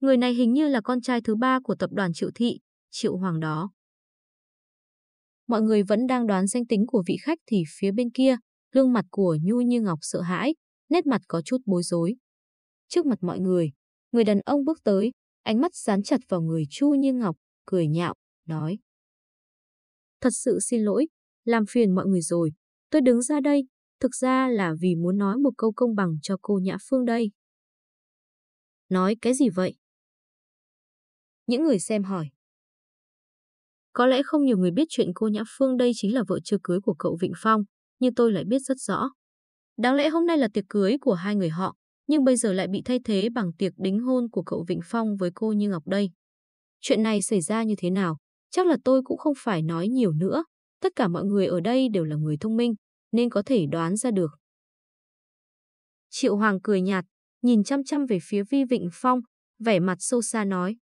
Người này hình như là con trai thứ ba của tập đoàn Triệu Thị, Triệu Hoàng đó. Mọi người vẫn đang đoán danh tính của vị khách thì phía bên kia, gương mặt của Nhu Như Ngọc sợ hãi, nét mặt có chút bối rối. Trước mặt mọi người, người đàn ông bước tới, ánh mắt dán chặt vào người Chu Như Ngọc, cười nhạo, nói. Thật sự xin lỗi, làm phiền mọi người rồi. Tôi đứng ra đây, thực ra là vì muốn nói một câu công bằng cho cô Nhã Phương đây. Nói cái gì vậy? Những người xem hỏi. Có lẽ không nhiều người biết chuyện cô Nhã Phương đây chính là vợ chưa cưới của cậu Vịnh Phong, nhưng tôi lại biết rất rõ. Đáng lẽ hôm nay là tiệc cưới của hai người họ, nhưng bây giờ lại bị thay thế bằng tiệc đính hôn của cậu Vịnh Phong với cô Như Ngọc đây. Chuyện này xảy ra như thế nào, chắc là tôi cũng không phải nói nhiều nữa. Tất cả mọi người ở đây đều là người thông minh, nên có thể đoán ra được. Triệu Hoàng cười nhạt, nhìn chăm chăm về phía Vi Vịnh Phong, vẻ mặt sâu xa nói.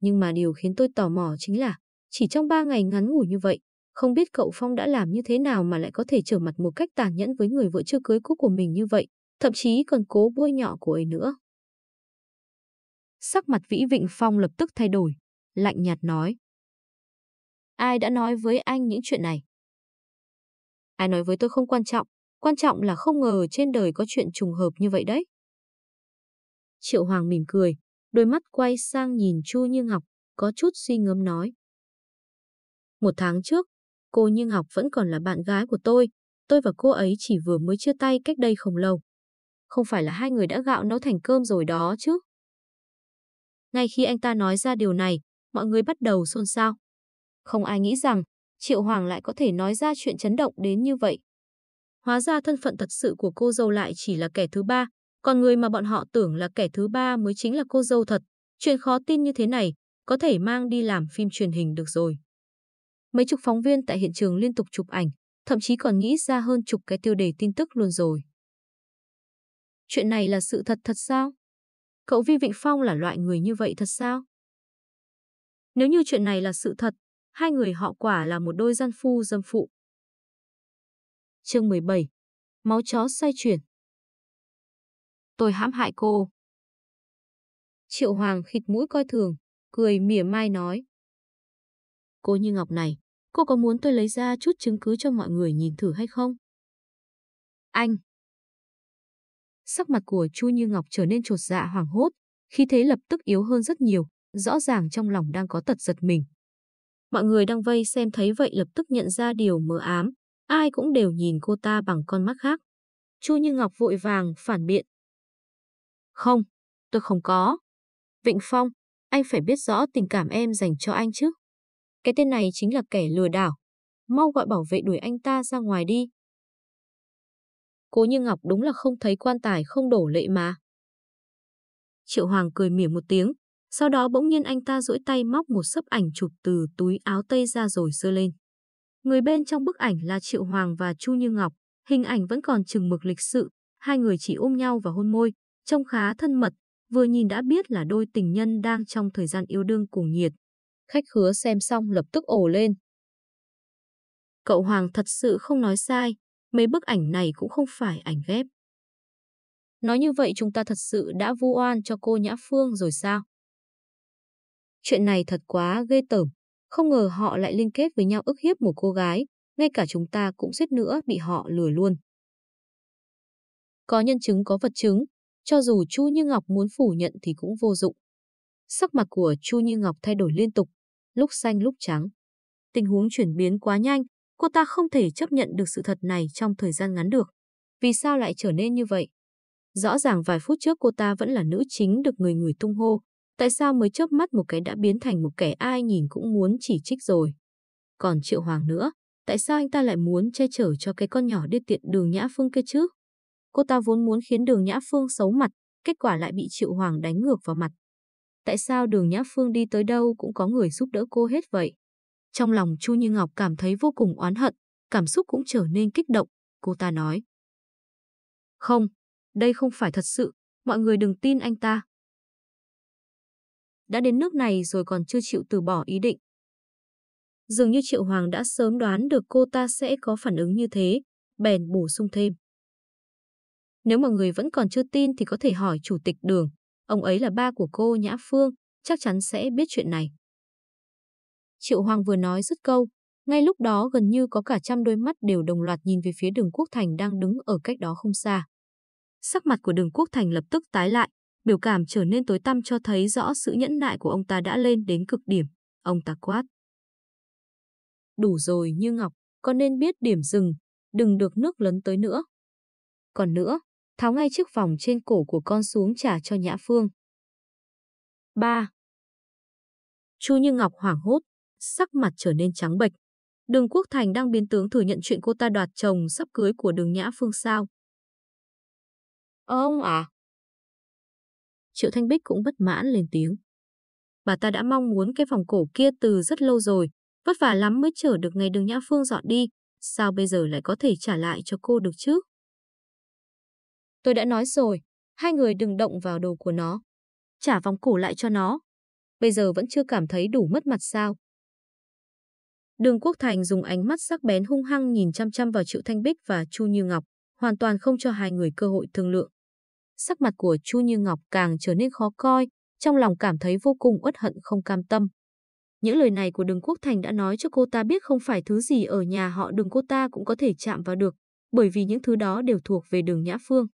Nhưng mà điều khiến tôi tò mò chính là, chỉ trong ba ngày ngắn ngủi như vậy, không biết cậu Phong đã làm như thế nào mà lại có thể trở mặt một cách tàn nhẫn với người vợ chưa cưới cũ của mình như vậy, thậm chí còn cố bôi nhọ cô ấy nữa. Sắc mặt Vĩ Vịnh Phong lập tức thay đổi, lạnh nhạt nói. Ai đã nói với anh những chuyện này? Ai nói với tôi không quan trọng, quan trọng là không ngờ trên đời có chuyện trùng hợp như vậy đấy. Triệu Hoàng mỉm cười, đôi mắt quay sang nhìn Chu Như Ngọc, có chút suy ngẫm nói. Một tháng trước, cô Như Ngọc vẫn còn là bạn gái của tôi, tôi và cô ấy chỉ vừa mới chia tay cách đây không lâu. Không phải là hai người đã gạo nấu thành cơm rồi đó chứ? Ngay khi anh ta nói ra điều này, mọi người bắt đầu xôn xao. Không ai nghĩ rằng Triệu Hoàng lại có thể nói ra chuyện chấn động đến như vậy. Hóa ra thân phận thật sự của cô dâu lại chỉ là kẻ thứ ba, còn người mà bọn họ tưởng là kẻ thứ ba mới chính là cô dâu thật. Chuyện khó tin như thế này, có thể mang đi làm phim truyền hình được rồi. Mấy chục phóng viên tại hiện trường liên tục chụp ảnh, thậm chí còn nghĩ ra hơn chục cái tiêu đề tin tức luôn rồi. Chuyện này là sự thật thật sao? Cậu Vi Vịnh Phong là loại người như vậy thật sao? Nếu như chuyện này là sự thật, hai người họ quả là một đôi gian phu dâm phụ. Chương 17 Máu chó xoay chuyển Tôi hãm hại cô. Triệu Hoàng khịt mũi coi thường, cười mỉa mai nói. Cô Như Ngọc này, cô có muốn tôi lấy ra chút chứng cứ cho mọi người nhìn thử hay không? Anh! Sắc mặt của Chu Như Ngọc trở nên trột dạ hoảng hốt, khi thế lập tức yếu hơn rất nhiều, rõ ràng trong lòng đang có tật giật mình. Mọi người đang vây xem thấy vậy lập tức nhận ra điều mờ ám, ai cũng đều nhìn cô ta bằng con mắt khác. Chu Như Ngọc vội vàng phản biện. Không, tôi không có. Vịnh Phong, anh phải biết rõ tình cảm em dành cho anh chứ. Cái tên này chính là kẻ lừa đảo. Mau gọi bảo vệ đuổi anh ta ra ngoài đi. Cố Như Ngọc đúng là không thấy quan tài không đổ lệ mà. Triệu Hoàng cười mỉa một tiếng, sau đó bỗng nhiên anh ta duỗi tay móc một sấp ảnh chụp từ túi áo tây ra rồi sơ lên. Người bên trong bức ảnh là Triệu Hoàng và Chu Như Ngọc, hình ảnh vẫn còn chừng mực lịch sự, hai người chỉ ôm nhau và hôn môi, trông khá thân mật, vừa nhìn đã biết là đôi tình nhân đang trong thời gian yêu đương cùng nhiệt. Khách khứa xem xong lập tức ồ lên. Cậu Hoàng thật sự không nói sai, mấy bức ảnh này cũng không phải ảnh ghép. Nói như vậy chúng ta thật sự đã vu oan cho cô Nhã Phương rồi sao? Chuyện này thật quá ghê tởm, không ngờ họ lại liên kết với nhau ức hiếp một cô gái, ngay cả chúng ta cũng suýt nữa bị họ lừa luôn. Có nhân chứng có vật chứng, cho dù Chu Như Ngọc muốn phủ nhận thì cũng vô dụng. Sắc mặt của Chu Như Ngọc thay đổi liên tục, lúc xanh lúc trắng. Tình huống chuyển biến quá nhanh, cô ta không thể chấp nhận được sự thật này trong thời gian ngắn được. Vì sao lại trở nên như vậy? Rõ ràng vài phút trước cô ta vẫn là nữ chính được người người tung hô, tại sao mới chớp mắt một cái đã biến thành một kẻ ai nhìn cũng muốn chỉ trích rồi. Còn Triệu Hoàng nữa, tại sao anh ta lại muốn che chở cho cái con nhỏ đi tiện đường Nhã Phương kia chứ? Cô ta vốn muốn khiến đường Nhã Phương xấu mặt, kết quả lại bị Triệu Hoàng đánh ngược vào mặt. Tại sao đường Nhã Phương đi tới đâu cũng có người giúp đỡ cô hết vậy? Trong lòng Chu Như Ngọc cảm thấy vô cùng oán hận, cảm xúc cũng trở nên kích động, cô ta nói. Không, đây không phải thật sự, mọi người đừng tin anh ta. Đã đến nước này rồi còn chưa chịu từ bỏ ý định. Dường như Triệu Hoàng đã sớm đoán được cô ta sẽ có phản ứng như thế, bèn bổ sung thêm. Nếu mọi người vẫn còn chưa tin thì có thể hỏi chủ tịch đường, ông ấy là ba của cô Nhã Phương, chắc chắn sẽ biết chuyện này. Triệu Hoàng vừa nói dứt câu, ngay lúc đó gần như có cả trăm đôi mắt đều đồng loạt nhìn về phía đường Quốc Thành đang đứng ở cách đó không xa. Sắc mặt của đường Quốc Thành lập tức tái lại, biểu cảm trở nên tối tăm cho thấy rõ sự nhẫn nại của ông ta đã lên đến cực điểm. Ông ta quát. Đủ rồi như Ngọc, con nên biết điểm dừng, đừng được nước lấn tới nữa. Còn nữa, tháo ngay chiếc vòng trên cổ của con xuống trả cho Nhã Phương. 3. Chu Như Ngọc hoảng hốt, sắc mặt trở nên trắng bệch. Đường Quốc Thành đang biến tướng thừa nhận chuyện cô ta đoạt chồng sắp cưới của đường Nhã Phương sao. Ông à? Triệu Thanh Bích cũng bất mãn lên tiếng. Bà ta đã mong muốn cái vòng cổ kia từ rất lâu rồi, vất vả lắm mới chờ được ngày đường Nhã Phương dọn đi, sao bây giờ lại có thể trả lại cho cô được chứ? Tôi đã nói rồi, hai người đừng động vào đồ của nó. Trả vòng cổ lại cho nó. Bây giờ vẫn chưa cảm thấy đủ mất mặt sao? Đường Quốc Thành dùng ánh mắt sắc bén hung hăng nhìn chăm chăm vào Triệu Thanh Bích và Chu Như Ngọc, hoàn toàn không cho hai người cơ hội thương lượng. Sắc mặt của Chu Như Ngọc càng trở nên khó coi, trong lòng cảm thấy vô cùng uất hận không cam tâm. Những lời này của Đường Quốc Thành đã nói cho cô ta biết không phải thứ gì ở nhà họ Đường cô ta cũng có thể chạm vào được, bởi vì những thứ đó đều thuộc về Đường Nhã Phương.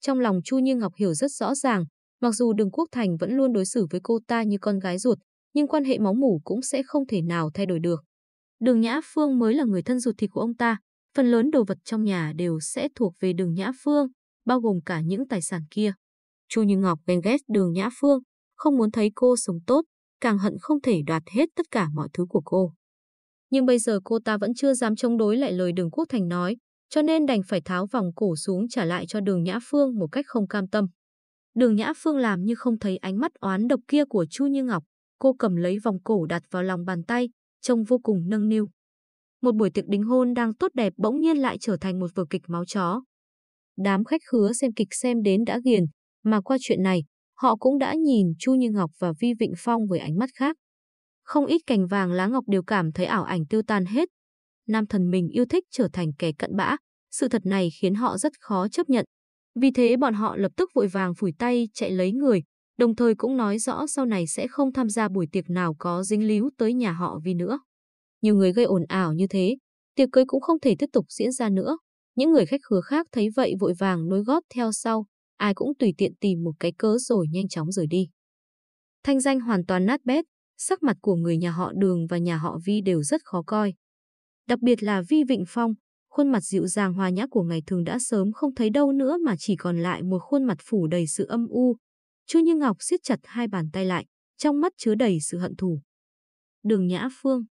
Trong lòng Chu Như Ngọc hiểu rất rõ ràng, mặc dù Đường Quốc Thành vẫn luôn đối xử với cô ta như con gái ruột, nhưng quan hệ máu mủ cũng sẽ không thể nào thay đổi được. Đường Nhã Phương mới là người thân ruột thịt của ông ta, phần lớn đồ vật trong nhà đều sẽ thuộc về Đường Nhã Phương, bao gồm cả những tài sản kia. Chu Như Ngọc ghen ghét Đường Nhã Phương, không muốn thấy cô sống tốt, càng hận không thể đoạt hết tất cả mọi thứ của cô. Nhưng bây giờ cô ta vẫn chưa dám chống đối lại lời Đường Quốc Thành nói, cho nên đành phải tháo vòng cổ xuống trả lại cho Đường Nhã Phương một cách không cam tâm. Đường Nhã Phương làm như không thấy ánh mắt oán độc kia của Chu Như Ngọc, cô cầm lấy vòng cổ đặt vào lòng bàn tay, trông vô cùng nâng niu. một buổi tiệc đính hôn đang tốt đẹp bỗng nhiên lại trở thành một vở kịch máu chó. Đám khách khứa xem kịch xem đến đã ghiền, mà qua chuyện này, họ cũng đã nhìn Chu Như Ngọc và Vi Vịnh Phong với ánh mắt khác. Không ít cành vàng lá ngọc đều cảm thấy ảo ảnh tiêu tan hết. Nam thần mình yêu thích trở thành kẻ cận bã, sự thật này khiến họ rất khó chấp nhận. Vì thế bọn họ lập tức vội vàng phủi tay chạy lấy người, đồng thời cũng nói rõ sau này sẽ không tham gia buổi tiệc nào có dính líu tới nhà họ Vi nữa. Nhiều người gây ồn ào như thế, tiệc cưới cũng không thể tiếp tục diễn ra nữa. Những người khách khứa khác thấy vậy vội vàng nối gót theo sau, ai cũng tùy tiện tìm một cái cớ rồi nhanh chóng rời đi. Thanh danh hoàn toàn nát bét, sắc mặt của người nhà họ Đường và nhà họ Vi đều rất khó coi. Đặc biệt là Vi Vịnh Phong, khuôn mặt dịu dàng hòa nhã của ngày thường đã sớm không thấy đâu nữa mà chỉ còn lại một khuôn mặt phủ đầy sự âm u. Chu Như Ngọc siết chặt hai bàn tay lại, trong mắt chứa đầy sự hận thù. Đường Nhã Phương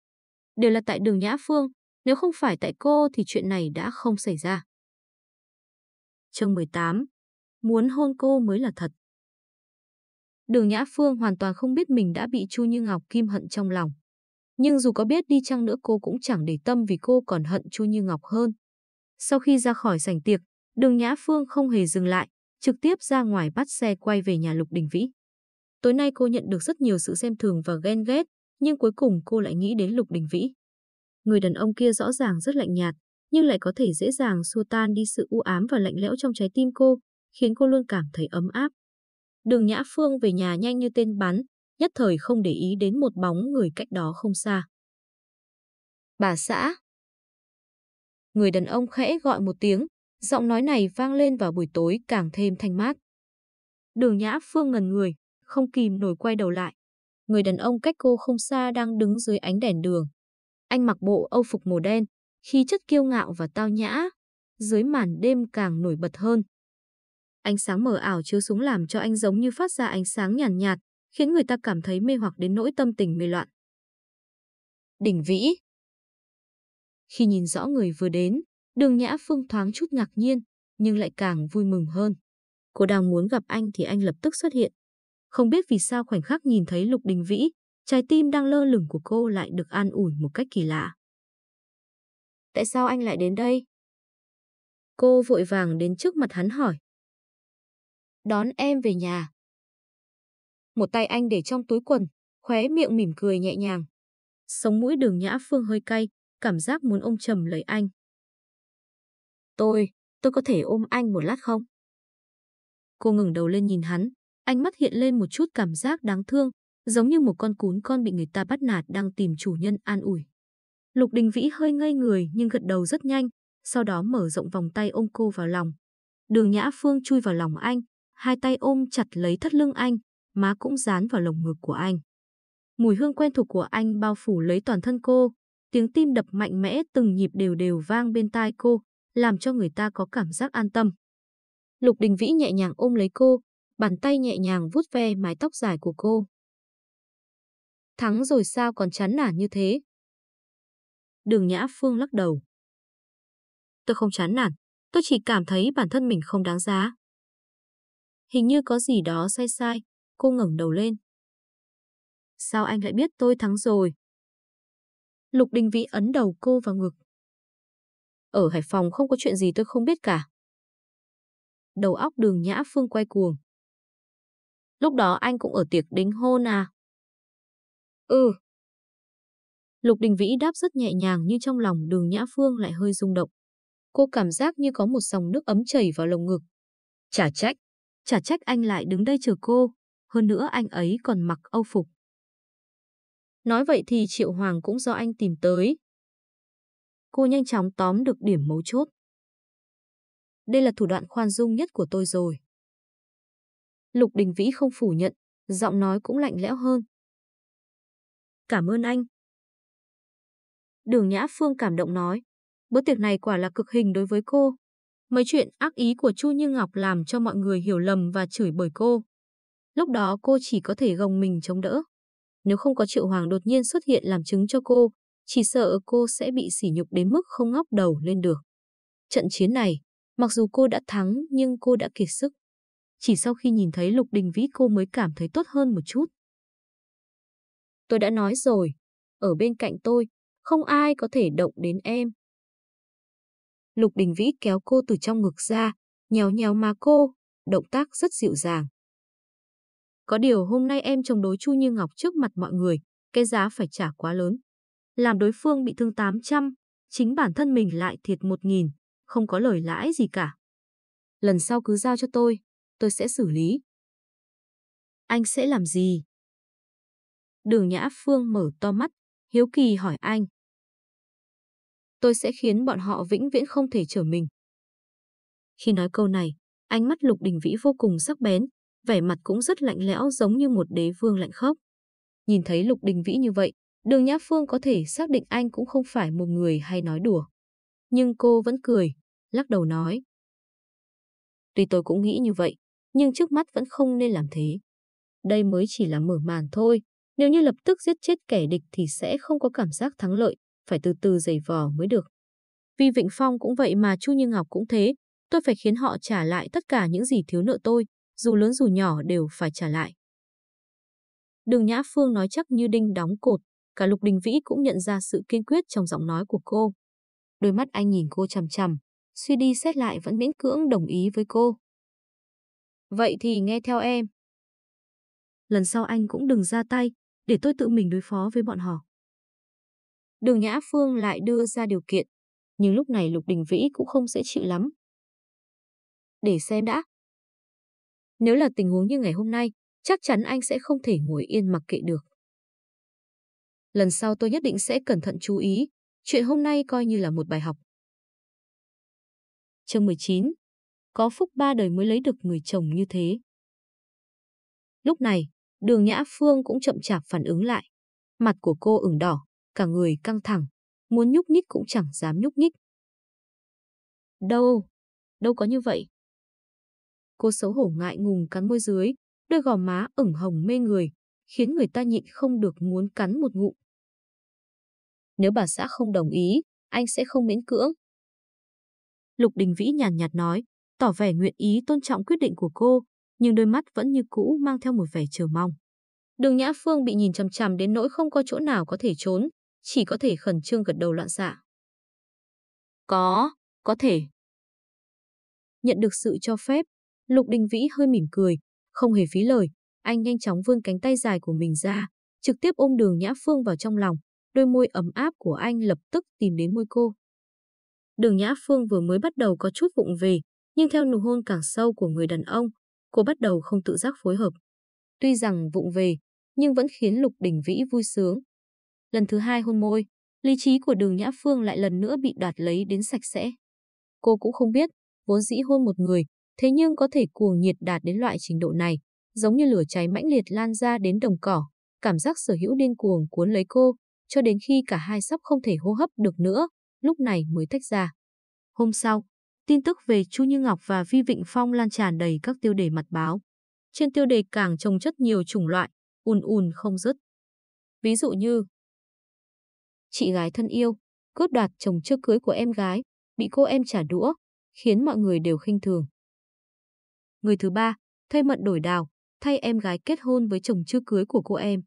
Đều là tại đường Nhã Phương, nếu không phải tại cô thì chuyện này đã không xảy ra. Chương 18 Muốn hôn cô mới là thật. Đường Nhã Phương hoàn toàn không biết mình đã bị Chu Như Ngọc kim hận trong lòng. Nhưng dù có biết đi chăng nữa cô cũng chẳng để tâm vì cô còn hận Chu Như Ngọc hơn. Sau khi ra khỏi sảnh tiệc, đường Nhã Phương không hề dừng lại, trực tiếp ra ngoài bắt xe quay về nhà Lục Đình Vĩ. Tối nay cô nhận được rất nhiều sự xem thường và ghen ghét, nhưng cuối cùng cô lại nghĩ đến Lục Đình Vĩ. Người đàn ông kia rõ ràng rất lạnh nhạt, nhưng lại có thể dễ dàng xua tan đi sự u ám và lạnh lẽo trong trái tim cô, khiến cô luôn cảm thấy ấm áp. Đường Nhã Phương về nhà nhanh như tên bắn, nhất thời không để ý đến một bóng người cách đó không xa. Bà xã. Người đàn ông khẽ gọi một tiếng, giọng nói này vang lên vào buổi tối càng thêm thanh mát. Đường Nhã Phương ngần người, không kìm nổi quay đầu lại. Người đàn ông cách cô không xa đang đứng dưới ánh đèn đường. Anh mặc bộ âu phục màu đen, khí chất kiêu ngạo và tao nhã, dưới màn đêm càng nổi bật hơn. Ánh sáng mờ ảo chiếu xuống làm cho anh giống như phát ra ánh sáng nhàn nhạt, nhạt, khiến người ta cảm thấy mê hoặc đến nỗi tâm tình mê loạn. Đỉnh Vĩ Khi nhìn rõ người vừa đến, đường Nhã Phương thoáng chút ngạc nhiên, nhưng lại càng vui mừng hơn. Cô đang muốn gặp anh thì anh lập tức xuất hiện. Không biết vì sao khoảnh khắc nhìn thấy Lục Đình Vĩ, trái tim đang lơ lửng của cô lại được an ủi một cách kỳ lạ. Tại sao anh lại đến đây? Cô vội vàng đến trước mặt hắn hỏi. Đón em về nhà. Một tay anh để trong túi quần, khóe miệng mỉm cười nhẹ nhàng. Sống mũi đường nhã phương hơi cay, cảm giác muốn ôm chầm lấy anh. Tôi, tôi có thể ôm anh một lát không? Cô ngừng đầu lên nhìn hắn, ánh mắt hiện lên một chút cảm giác đáng thương, giống như một con cún con bị người ta bắt nạt đang tìm chủ nhân an ủi. Lục Đình Vĩ hơi ngây người nhưng gật đầu rất nhanh, sau đó mở rộng vòng tay ôm cô vào lòng. Đường Nhã Phương chui vào lòng anh, hai tay ôm chặt lấy thắt lưng anh, má cũng dán vào lồng ngực của anh. Mùi hương quen thuộc của anh bao phủ lấy toàn thân cô, tiếng tim đập mạnh mẽ từng nhịp đều đều vang bên tai cô, làm cho người ta có cảm giác an tâm. Lục Đình Vĩ nhẹ nhàng ôm lấy cô, bàn tay nhẹ nhàng vuốt ve mái tóc dài của cô. Thắng rồi sao còn chán nản như thế? Đường Nhã Phương lắc đầu. Tôi không chán nản, tôi chỉ cảm thấy bản thân mình không đáng giá. Hình như có gì đó sai sai, cô ngẩng đầu lên. Sao anh lại biết tôi thắng rồi? Lục Đình Vĩ ấn đầu cô vào ngực. Ở Hải Phòng không có chuyện gì tôi không biết cả. Đầu óc đường Nhã Phương quay cuồng. Lúc đó anh cũng ở tiệc đính hôn à? Ừ. Lục Đình Vĩ đáp rất nhẹ nhàng nhưng trong lòng đường Nhã Phương lại hơi rung động. Cô cảm giác như có một dòng nước ấm chảy vào lồng ngực. Chả trách, chả trách anh lại đứng đây chờ cô, hơn nữa anh ấy còn mặc âu phục. Nói vậy thì Triệu Hoàng cũng do anh tìm tới. Cô nhanh chóng tóm được điểm mấu chốt. Đây là thủ đoạn khoan dung nhất của tôi rồi. Lục Đình Vĩ không phủ nhận, giọng nói cũng lạnh lẽo hơn. Cảm ơn anh. Đường Nhã Phương cảm động nói, bữa tiệc này quả là cực hình đối với cô. Mấy chuyện ác ý của Chu Như Ngọc làm cho mọi người hiểu lầm và chửi bởi cô. Lúc đó cô chỉ có thể gồng mình chống đỡ. Nếu không có Triệu Hoàng đột nhiên xuất hiện làm chứng cho cô, chỉ sợ cô sẽ bị sỉ nhục đến mức không ngóc đầu lên được. Trận chiến này, mặc dù cô đã thắng nhưng cô đã kiệt sức. Chỉ sau khi nhìn thấy Lục Đình Vĩ cô mới cảm thấy tốt hơn một chút. Tôi đã nói rồi, ở bên cạnh tôi, không ai có thể động đến em. Lục Đình Vĩ kéo cô từ trong ngực ra, nhéo nhéo má cô, động tác rất dịu dàng. Có điều hôm nay em chống đối Chu Như Ngọc trước mặt mọi người, cái giá phải trả quá lớn. Làm đối phương bị thương 800, chính bản thân mình lại thiệt 1.000, không có lời lãi gì cả. Lần sau cứ giao cho tôi, tôi sẽ xử lý. Anh sẽ làm gì? Đường Nhã Phương mở to mắt, hiếu kỳ hỏi anh. Tôi sẽ khiến bọn họ vĩnh viễn không thể trở mình. Khi nói câu này, ánh mắt Lục Đình Vĩ vô cùng sắc bén, vẻ mặt cũng rất lạnh lẽo giống như một đế vương lạnh khốc. Nhìn thấy Lục Đình Vĩ như vậy, Đường Nhã Phương có thể xác định anh cũng không phải một người hay nói đùa. Nhưng cô vẫn cười, lắc đầu nói. Tuy tôi cũng nghĩ như vậy, nhưng trước mắt vẫn không nên làm thế. Đây mới chỉ là mở màn thôi, nếu như lập tức giết chết kẻ địch thì sẽ không có cảm giác thắng lợi, phải từ từ giày vò mới được. Vì Vịnh Phong cũng vậy mà Chu Như Ngọc cũng thế, tôi phải khiến họ trả lại tất cả những gì thiếu nợ tôi, dù lớn dù nhỏ đều phải trả lại. Đường Nhã Phương nói chắc như đinh đóng cột, cả Lục Đình Vĩ cũng nhận ra sự kiên quyết trong giọng nói của cô. Đôi mắt anh nhìn cô chằm chằm, suy đi xét lại vẫn miễn cưỡng đồng ý với cô. Vậy thì nghe theo em. Lần sau anh cũng đừng ra tay, để tôi tự mình đối phó với bọn họ. Đường Nhã Phương lại đưa ra điều kiện, nhưng lúc này Lục Đình Vĩ cũng không dễ chịu lắm. Để xem đã. Nếu là tình huống như ngày hôm nay, chắc chắn anh sẽ không thể ngồi yên mặc kệ được. Lần sau tôi nhất định sẽ cẩn thận chú ý, chuyện hôm nay coi như là một bài học. Chương 19 Có phúc ba đời mới lấy được người chồng như thế. Lúc này, đường Nhã Phương cũng chậm chạp phản ứng lại. Mặt của cô ửng đỏ, cả người căng thẳng, muốn nhúc nhích cũng chẳng dám nhúc nhích. Đâu, đâu có như vậy. Cô xấu hổ ngại ngùng cắn môi dưới, đôi gò má ửng hồng mê người, khiến người ta nhịn không được muốn cắn một ngụm. Nếu bà xã không đồng ý, anh sẽ không miễn cưỡng. Lục Đình Vĩ nhàn nhạt nói, tỏ vẻ nguyện ý tôn trọng quyết định của cô, nhưng đôi mắt vẫn như cũ mang theo một vẻ chờ mong. Đường Nhã Phương bị nhìn chằm chằm đến nỗi không có chỗ nào có thể trốn, chỉ có thể khẩn trương gật đầu loạn xạ. Có, có thể. Nhận được sự cho phép, Lục Đình Vĩ hơi mỉm cười, không hề phí lời, anh nhanh chóng vươn cánh tay dài của mình ra, trực tiếp ôm đường Nhã Phương vào trong lòng, đôi môi ấm áp của anh lập tức tìm đến môi cô. Đường Nhã Phương vừa mới bắt đầu có chút vụng về, nhưng theo nụ hôn càng sâu của người đàn ông, cô bắt đầu không tự giác phối hợp. Tuy rằng vụng về, nhưng vẫn khiến Lục Đình Vĩ vui sướng. Lần thứ hai hôn môi, lý trí của đường Nhã Phương lại lần nữa bị đoạt lấy đến sạch sẽ. Cô cũng không biết, vốn dĩ hôn một người, thế nhưng có thể cuồng nhiệt đạt đến loại trình độ này, giống như lửa cháy mãnh liệt lan ra đến đồng cỏ, cảm giác sở hữu điên cuồng cuốn lấy cô, cho đến khi cả hai sắp không thể hô hấp được nữa, lúc này mới tách ra. Hôm sau, tin tức về Chu Như Ngọc và Vi Vịnh Phong lan tràn đầy các tiêu đề mặt báo. Trên tiêu đề càng trồng chất nhiều chủng loại, ùn ùn không dứt. Ví dụ như Chị gái thân yêu, cướp đoạt chồng chưa cưới của em gái, bị cô em trả đũa, khiến mọi người đều khinh thường. Người thứ ba, thay mận đổi đào, thay em gái kết hôn với chồng chưa cưới của cô em.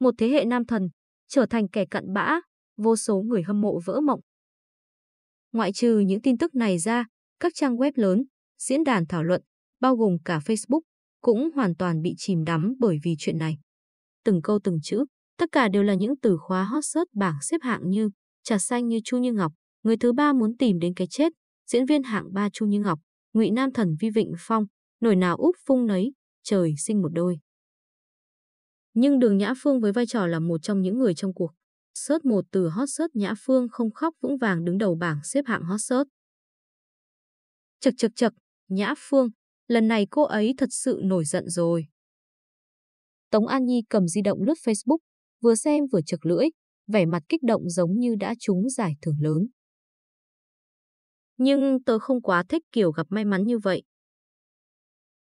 Một thế hệ nam thần, trở thành kẻ cặn bã, vô số người hâm mộ vỡ mộng. Ngoại trừ những tin tức này ra, các trang web lớn, diễn đàn thảo luận, bao gồm cả Facebook, cũng hoàn toàn bị chìm đắm bởi vì chuyện này. Từng câu từng chữ, tất cả đều là những từ khóa hot search bảng xếp hạng như trà xanh như Chu Như Ngọc, người thứ ba muốn tìm đến cái chết, diễn viên hạng ba Chu Như Ngọc, ngụy Nam thần Vi Vịnh Phong, nổi nào úp phung nấy, trời sinh một đôi. Nhưng Đường Nhã Phương với vai trò là một trong những người trong cuộc. Sớt một từ hot sớt Nhã Phương không khóc vững vàng đứng đầu bảng xếp hạng hot sớt. Chật chật chật, Nhã Phương, lần này cô ấy thật sự nổi giận rồi. Tống An Nhi cầm di động lướt Facebook, vừa xem vừa chực lưỡi, vẻ mặt kích động giống như đã trúng giải thưởng lớn. Nhưng tớ không quá thích kiểu gặp may mắn như vậy.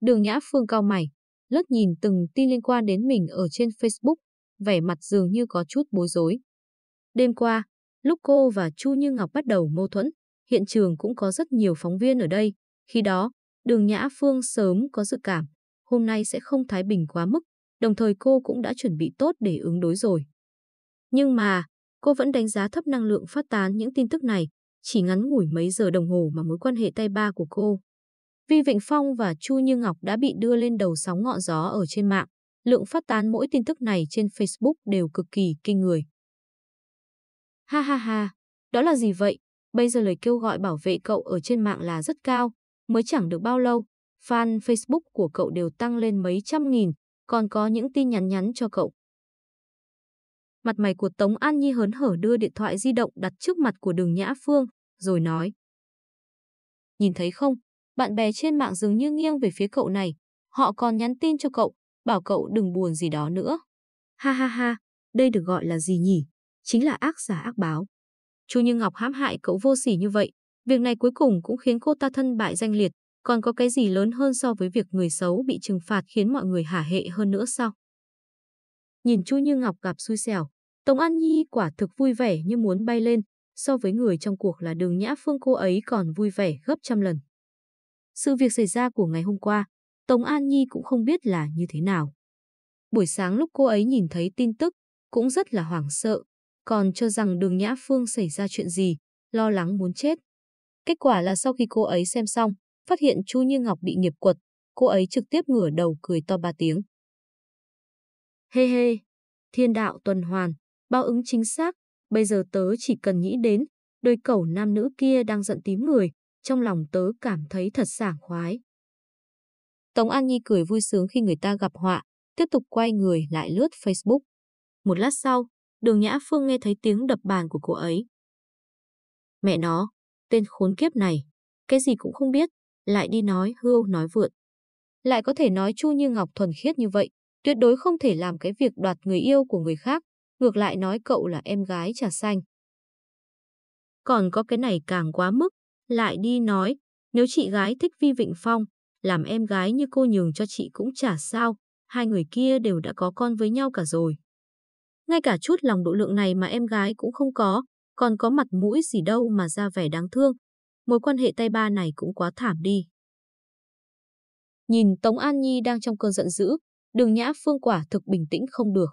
Đường Nhã Phương cao mày, lướt nhìn từng tin liên quan đến mình ở trên Facebook, vẻ mặt dường như có chút bối rối. Đêm qua, lúc cô và Chu Như Ngọc bắt đầu mâu thuẫn, hiện trường cũng có rất nhiều phóng viên ở đây. Khi đó, đường Nhã Phương sớm có dự cảm, hôm nay sẽ không thái bình quá mức, đồng thời cô cũng đã chuẩn bị tốt để ứng đối rồi. Nhưng mà, cô vẫn đánh giá thấp năng lượng phát tán những tin tức này, chỉ ngắn ngủi mấy giờ đồng hồ mà mối quan hệ tay ba của cô. Vi Vịnh Phong và Chu Như Ngọc đã bị đưa lên đầu sóng ngọn gió ở trên mạng. Lượng phát tán mỗi tin tức này trên Facebook đều cực kỳ kinh người. Ha ha ha, đó là gì vậy? Bây giờ lời kêu gọi bảo vệ cậu ở trên mạng là rất cao, mới chẳng được bao lâu, fan Facebook của cậu đều tăng lên mấy trăm nghìn, còn có những tin nhắn nhắn cho cậu. Mặt mày của Tống An Nhi hớn hở đưa điện thoại di động đặt trước mặt của đường Nhã Phương, rồi nói. Nhìn thấy không, bạn bè trên mạng dường như nghiêng về phía cậu này, họ còn nhắn tin cho cậu, bảo cậu đừng buồn gì đó nữa. Ha ha ha, đây được gọi là gì nhỉ? Chính là ác giả ác báo. Chu Như Ngọc hãm hại cậu vô sỉ như vậy, việc này cuối cùng cũng khiến cô ta thân bại danh liệt, còn có cái gì lớn hơn so với việc người xấu bị trừng phạt khiến mọi người hả hệ hơn nữa sao? Nhìn Chu Như Ngọc gặp xui xẻo, Tống An Nhi quả thực vui vẻ như muốn bay lên, so với người trong cuộc là đường Nhã Phương cô ấy còn vui vẻ gấp trăm lần. Sự việc xảy ra của ngày hôm qua, Tống An Nhi cũng không biết là như thế nào. Buổi sáng lúc cô ấy nhìn thấy tin tức, cũng rất là hoảng sợ, còn cho rằng đường Nhã Phương xảy ra chuyện gì, lo lắng muốn chết. Kết quả là sau khi cô ấy xem xong, phát hiện Chu Như Ngọc bị nghiệp quật, cô ấy trực tiếp ngửa đầu cười to ba tiếng. Hê hê, thiên đạo tuần hoàn, bao ứng chính xác, bây giờ tớ chỉ cần nghĩ đến đôi cẩu nam nữ kia đang giận tím người, trong lòng tớ cảm thấy thật sảng khoái. Tống An Nhi cười vui sướng khi người ta gặp họa, tiếp tục quay người lại lướt Facebook. Một lát sau, đường Nhã Phương nghe thấy tiếng đập bàn của cô ấy. Mẹ nó, tên khốn kiếp này, cái gì cũng không biết, lại đi nói hưu nói vượn. Lại có thể nói Chu Như Ngọc thuần khiết như vậy, tuyệt đối không thể làm cái việc đoạt người yêu của người khác, ngược lại nói cậu là em gái trà xanh. Còn có cái này càng quá mức, lại đi nói, nếu chị gái thích Vi Vịnh Phong, làm em gái như cô nhường cho chị cũng chả sao, hai người kia đều đã có con với nhau cả rồi. Ngay cả chút lòng độ lượng này mà em gái cũng không có, còn có mặt mũi gì đâu mà ra vẻ đáng thương. Mối quan hệ tay ba này cũng quá thảm đi. Nhìn Tống An Nhi đang trong cơn giận dữ, đường nhã phương quả thực bình tĩnh không được.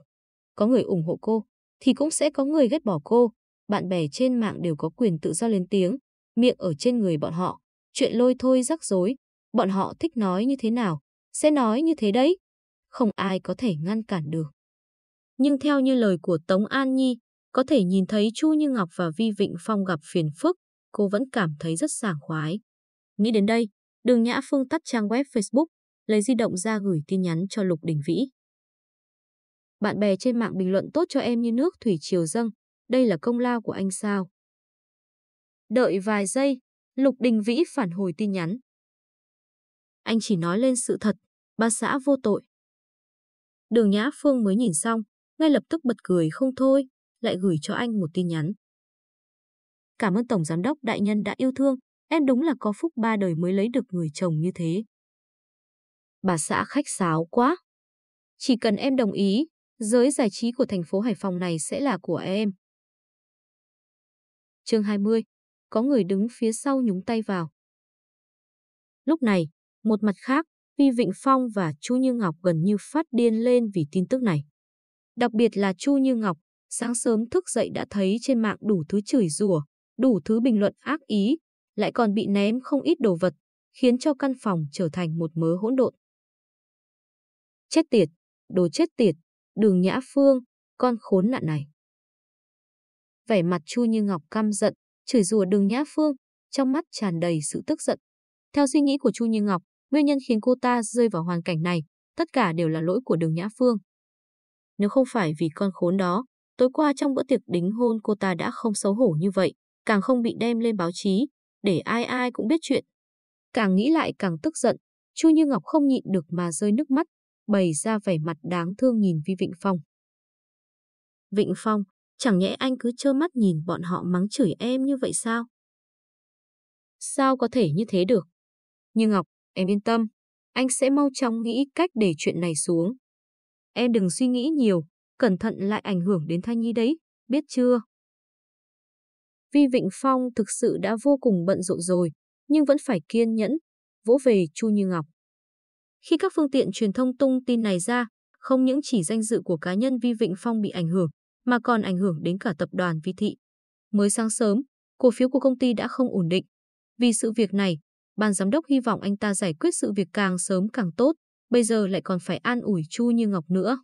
Có người ủng hộ cô, thì cũng sẽ có người ghét bỏ cô. Bạn bè trên mạng đều có quyền tự do lên tiếng, miệng ở trên người bọn họ. Chuyện lôi thôi rắc rối, bọn họ thích nói như thế nào, sẽ nói như thế đấy. Không ai có thể ngăn cản được. Nhưng theo như lời của Tống An Nhi, có thể nhìn thấy Chu Như Ngọc và Vi Vịnh Phong gặp phiền phức, cô vẫn cảm thấy rất sảng khoái. Nghĩ đến đây, đường Nhã Phương tắt trang web Facebook, lấy di động ra gửi tin nhắn cho Lục Đình Vĩ. Bạn bè trên mạng bình luận tốt cho em như nước thủy triều dâng, đây là công lao của anh sao? Đợi vài giây, Lục Đình Vĩ phản hồi tin nhắn. Anh chỉ nói lên sự thật, ba xã vô tội. Đường Nhã Phương mới nhìn xong, ngay lập tức bật cười không thôi, lại gửi cho anh một tin nhắn. Cảm ơn Tổng Giám đốc đại nhân đã yêu thương, em đúng là có phúc ba đời mới lấy được người chồng như thế. Bà xã khách sáo quá. Chỉ cần em đồng ý, giới giải trí của thành phố Hải Phòng này sẽ là của em. chương 20. Có người đứng phía sau nhúng tay vào. Lúc này, một mặt khác, Vi Vịnh Phong và Chu Như Ngọc gần như phát điên lên vì tin tức này. Đặc biệt là Chu Như Ngọc, sáng sớm thức dậy đã thấy trên mạng đủ thứ chửi rủa, đủ thứ bình luận ác ý, lại còn bị ném không ít đồ vật, khiến cho căn phòng trở thành một mớ hỗn độn. Chết tiệt, đồ chết tiệt, đường nhã phương, con khốn nạn này. Vẻ mặt Chu Như Ngọc căm giận, chửi rủa đường nhã phương, trong mắt tràn đầy sự tức giận. Theo suy nghĩ của Chu Như Ngọc, nguyên nhân khiến cô ta rơi vào hoàn cảnh này, tất cả đều là lỗi của đường nhã phương. Nếu không phải vì con khốn đó, tối qua trong bữa tiệc đính hôn cô ta đã không xấu hổ như vậy, càng không bị đem lên báo chí, để ai ai cũng biết chuyện. Càng nghĩ lại càng tức giận, Chu Như Ngọc không nhịn được mà rơi nước mắt, bày ra vẻ mặt đáng thương nhìn Vi Vịnh Phong. Vịnh Phong, chẳng nhẽ anh cứ trơ mắt nhìn bọn họ mắng chửi em như vậy sao? Sao có thể như thế được? Như Ngọc, em yên tâm, anh sẽ mau chóng nghĩ cách để chuyện này xuống. Em đừng suy nghĩ nhiều, cẩn thận lại ảnh hưởng đến thai nhi đấy, biết chưa? Vi Vịnh Phong thực sự đã vô cùng bận rộn rồi, nhưng vẫn phải kiên nhẫn, vỗ về Chu Như Ngọc. Khi các phương tiện truyền thông tung tin này ra, không những chỉ danh dự của cá nhân Vi Vịnh Phong bị ảnh hưởng, mà còn ảnh hưởng đến cả tập đoàn Vi Thị. Mới sáng sớm, cổ phiếu của công ty đã không ổn định. Vì sự việc này, ban giám đốc hy vọng anh ta giải quyết sự việc càng sớm càng tốt, bây giờ lại còn phải an ủi Chu Như Ngọc nữa.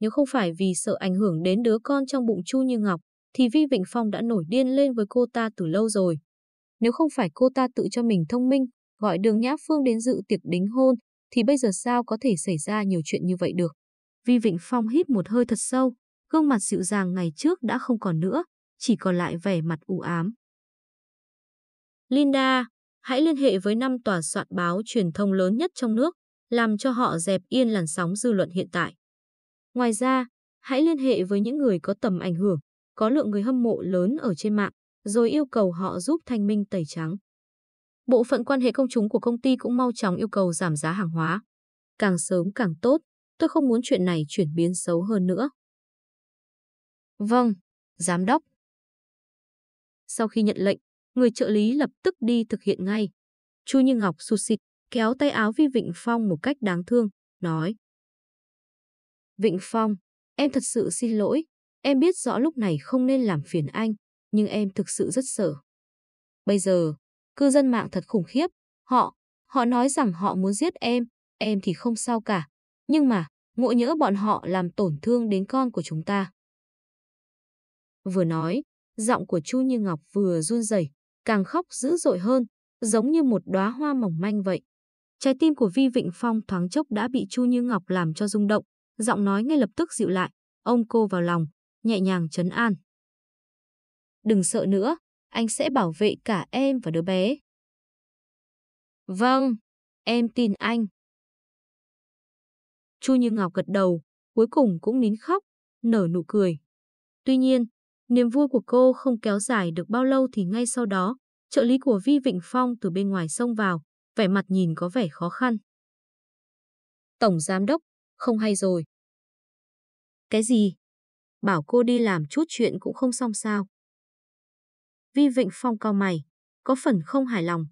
Nếu không phải vì sợ ảnh hưởng đến đứa con trong bụng Chu Như Ngọc, thì Vi Vịnh Phong đã nổi điên lên với cô ta từ lâu rồi. Nếu không phải cô ta tự cho mình thông minh, gọi Đường Nhã Phương đến dự tiệc đính hôn, thì bây giờ sao có thể xảy ra nhiều chuyện như vậy được. Vi Vịnh Phong hít một hơi thật sâu, gương mặt dịu dàng ngày trước đã không còn nữa, chỉ còn lại vẻ mặt u ám. Linda, hãy liên hệ với năm tòa soạn báo truyền thông lớn nhất trong nước, làm cho họ dẹp yên làn sóng dư luận hiện tại. Ngoài ra, hãy liên hệ với những người có tầm ảnh hưởng, có lượng người hâm mộ lớn ở trên mạng, rồi yêu cầu họ giúp thanh minh tẩy trắng. Bộ phận quan hệ công chúng của công ty cũng mau chóng yêu cầu giảm giá hàng hóa. Càng sớm càng tốt, tôi không muốn chuyện này chuyển biến xấu hơn nữa. Vâng, giám đốc. Sau khi nhận lệnh, người trợ lý lập tức đi thực hiện ngay. Chu Như Ngọc sụt xịt, kéo tay áo Vi Vịnh Phong một cách đáng thương, nói. Vịnh Phong, em thật sự xin lỗi, em biết rõ lúc này không nên làm phiền anh, nhưng em thực sự rất sợ. Bây giờ, cư dân mạng thật khủng khiếp, họ, họ nói rằng họ muốn giết em, em thì không sao cả, nhưng mà, ngộ nhỡ bọn họ làm tổn thương đến con của chúng ta. Vừa nói, giọng của Chu Như Ngọc vừa run rẩy, càng khóc dữ dội hơn, giống như một đóa hoa mỏng manh vậy. Trái tim của Vi Vịnh Phong thoáng chốc đã bị Chu Như Ngọc làm cho rung động, giọng nói ngay lập tức dịu lại, ôm cô vào lòng, nhẹ nhàng trấn an. Đừng sợ nữa, anh sẽ bảo vệ cả em và đứa bé. Vâng, em tin anh. Chu Như Ngọc gật đầu, cuối cùng cũng nín khóc, nở nụ cười. Tuy nhiên, niềm vui của cô không kéo dài được bao lâu thì ngay sau đó, trợ lý của Vi Vịnh Phong từ bên ngoài xông vào, vẻ mặt nhìn có vẻ khó khăn. Tổng giám đốc, không hay rồi. Cái gì? Bảo cô đi làm chút chuyện cũng không xong sao? Vi Vịnh Phong cao mày, có phần không hài lòng.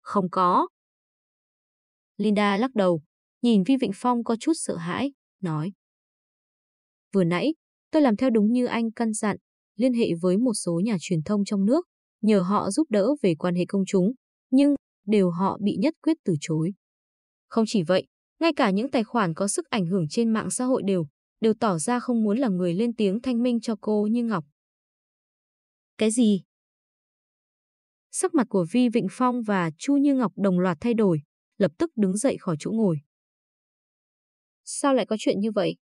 Không có. Linda lắc đầu, nhìn Vi Vịnh Phong có chút sợ hãi, nói. Vừa nãy, tôi làm theo đúng như anh căn dặn, liên hệ với một số nhà truyền thông trong nước, nhờ họ giúp đỡ về quan hệ công chúng, nhưng đều họ bị nhất quyết từ chối. Không chỉ vậy, ngay cả những tài khoản có sức ảnh hưởng trên mạng xã hội đều, đều tỏ ra không muốn là người lên tiếng thanh minh cho cô như Ngọc. Cái gì? Sắc mặt của Vi Vịnh Phong và Chu Như Ngọc đồng loạt thay đổi, lập tức đứng dậy khỏi chỗ ngồi. Sao lại có chuyện như vậy?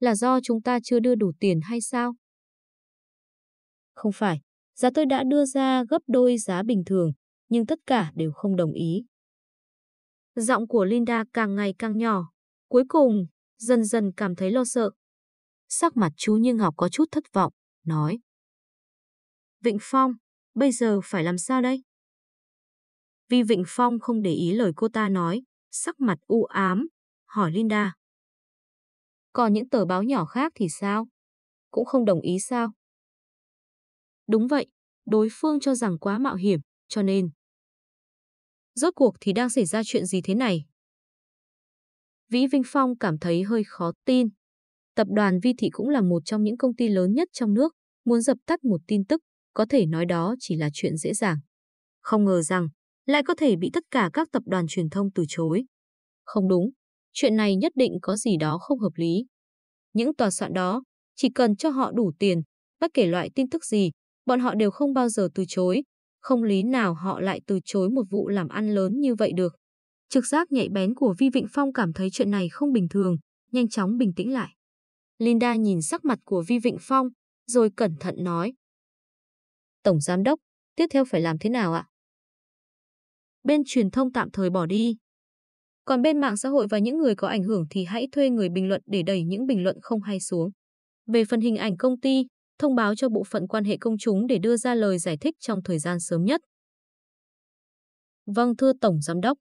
Là do chúng ta chưa đưa đủ tiền hay sao? Không phải, giá tôi đã đưa ra gấp đôi giá bình thường, nhưng tất cả đều không đồng ý. Giọng của Linda càng ngày càng nhỏ, cuối cùng dần dần cảm thấy lo sợ. Sắc mặt chú Như Ngọc có chút thất vọng, nói. Vịnh Phong, bây giờ phải làm sao đây? Vì Vịnh Phong không để ý lời cô ta nói, sắc mặt u ám, hỏi Linda. Còn những tờ báo nhỏ khác thì sao? Cũng không đồng ý sao? Đúng vậy, đối phương cho rằng quá mạo hiểm, cho nên. Rốt cuộc thì đang xảy ra chuyện gì thế này? Vĩ Vinh Phong cảm thấy hơi khó tin. Tập đoàn Vi Thị cũng là một trong những công ty lớn nhất trong nước, muốn dập tắt một tin tức, có thể nói đó chỉ là chuyện dễ dàng. Không ngờ rằng, lại có thể bị tất cả các tập đoàn truyền thông từ chối. Không đúng, chuyện này nhất định có gì đó không hợp lý. Những tòa soạn đó, chỉ cần cho họ đủ tiền, bất kể loại tin tức gì, bọn họ đều không bao giờ từ chối, không lý nào họ lại từ chối một vụ làm ăn lớn như vậy được. Trực giác nhạy bén của Vi Vịnh Phong cảm thấy chuyện này không bình thường, nhanh chóng bình tĩnh lại. Linda nhìn sắc mặt của Vi Vịnh Phong, rồi cẩn thận nói. Tổng Giám đốc, tiếp theo phải làm thế nào ạ? Bên truyền thông tạm thời bỏ đi. Còn bên mạng xã hội và những người có ảnh hưởng thì hãy thuê người bình luận để đẩy những bình luận không hay xuống. Về phần hình ảnh công ty, thông báo cho bộ phận quan hệ công chúng để đưa ra lời giải thích trong thời gian sớm nhất. Vâng thưa Tổng Giám đốc.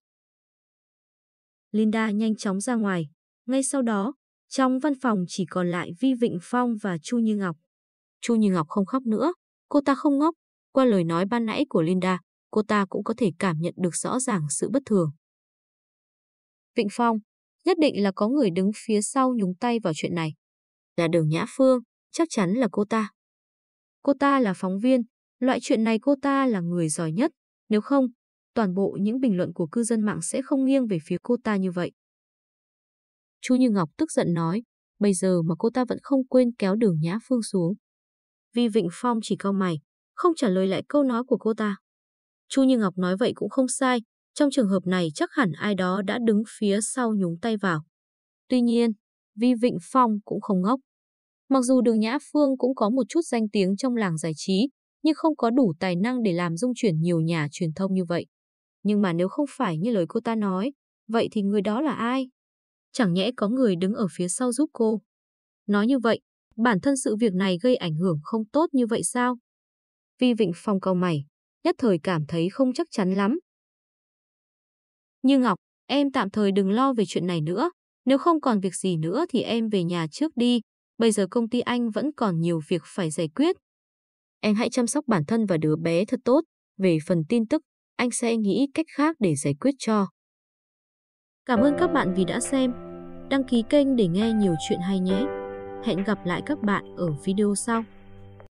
Linda nhanh chóng ra ngoài. Ngay sau đó, trong văn phòng chỉ còn lại Vi Vịnh Phong và Chu Như Ngọc. Chu Như Ngọc không khóc nữa, cô ta không ngốc. Qua lời nói ban nãy của Linda, cô ta cũng có thể cảm nhận được rõ ràng sự bất thường. Vịnh Phong, nhất định là có người đứng phía sau nhúng tay vào chuyện này. Là đường Nhã Phương, chắc chắn là cô ta. Cô ta là phóng viên, loại chuyện này cô ta là người giỏi nhất, nếu không, toàn bộ những bình luận của cư dân mạng sẽ không nghiêng về phía cô ta như vậy. Chu Như Ngọc tức giận nói, bây giờ mà cô ta vẫn không quên kéo đường Nhã Phương xuống. Vi Vịnh Phong chỉ cau mày, không trả lời lại câu nói của cô ta. Chu Như Ngọc nói vậy cũng không sai, trong trường hợp này chắc hẳn ai đó đã đứng phía sau nhúng tay vào. Tuy nhiên, Vi Vịnh Phong cũng không ngốc. Mặc dù Đường Nhã Phương cũng có một chút danh tiếng trong làng giải trí, nhưng không có đủ tài năng để làm dung chuyển nhiều nhà truyền thông như vậy. Nhưng mà nếu không phải như lời cô ta nói, vậy thì người đó là ai? Chẳng nhẽ có người đứng ở phía sau giúp cô? Nói như vậy, bản thân sự việc này gây ảnh hưởng không tốt như vậy sao? Vi Vịnh Phong cau mày, nhất thời cảm thấy không chắc chắn lắm. Như Ngọc, em tạm thời đừng lo về chuyện này nữa. Nếu không còn việc gì nữa thì em về nhà trước đi. Bây giờ công ty anh vẫn còn nhiều việc phải giải quyết. Em hãy chăm sóc bản thân và đứa bé thật tốt. Về phần tin tức, anh sẽ nghĩ cách khác để giải quyết cho. Cảm ơn các bạn vì đã xem. Đăng ký kênh để nghe nhiều chuyện hay nhé. Hẹn gặp lại các bạn ở video sau.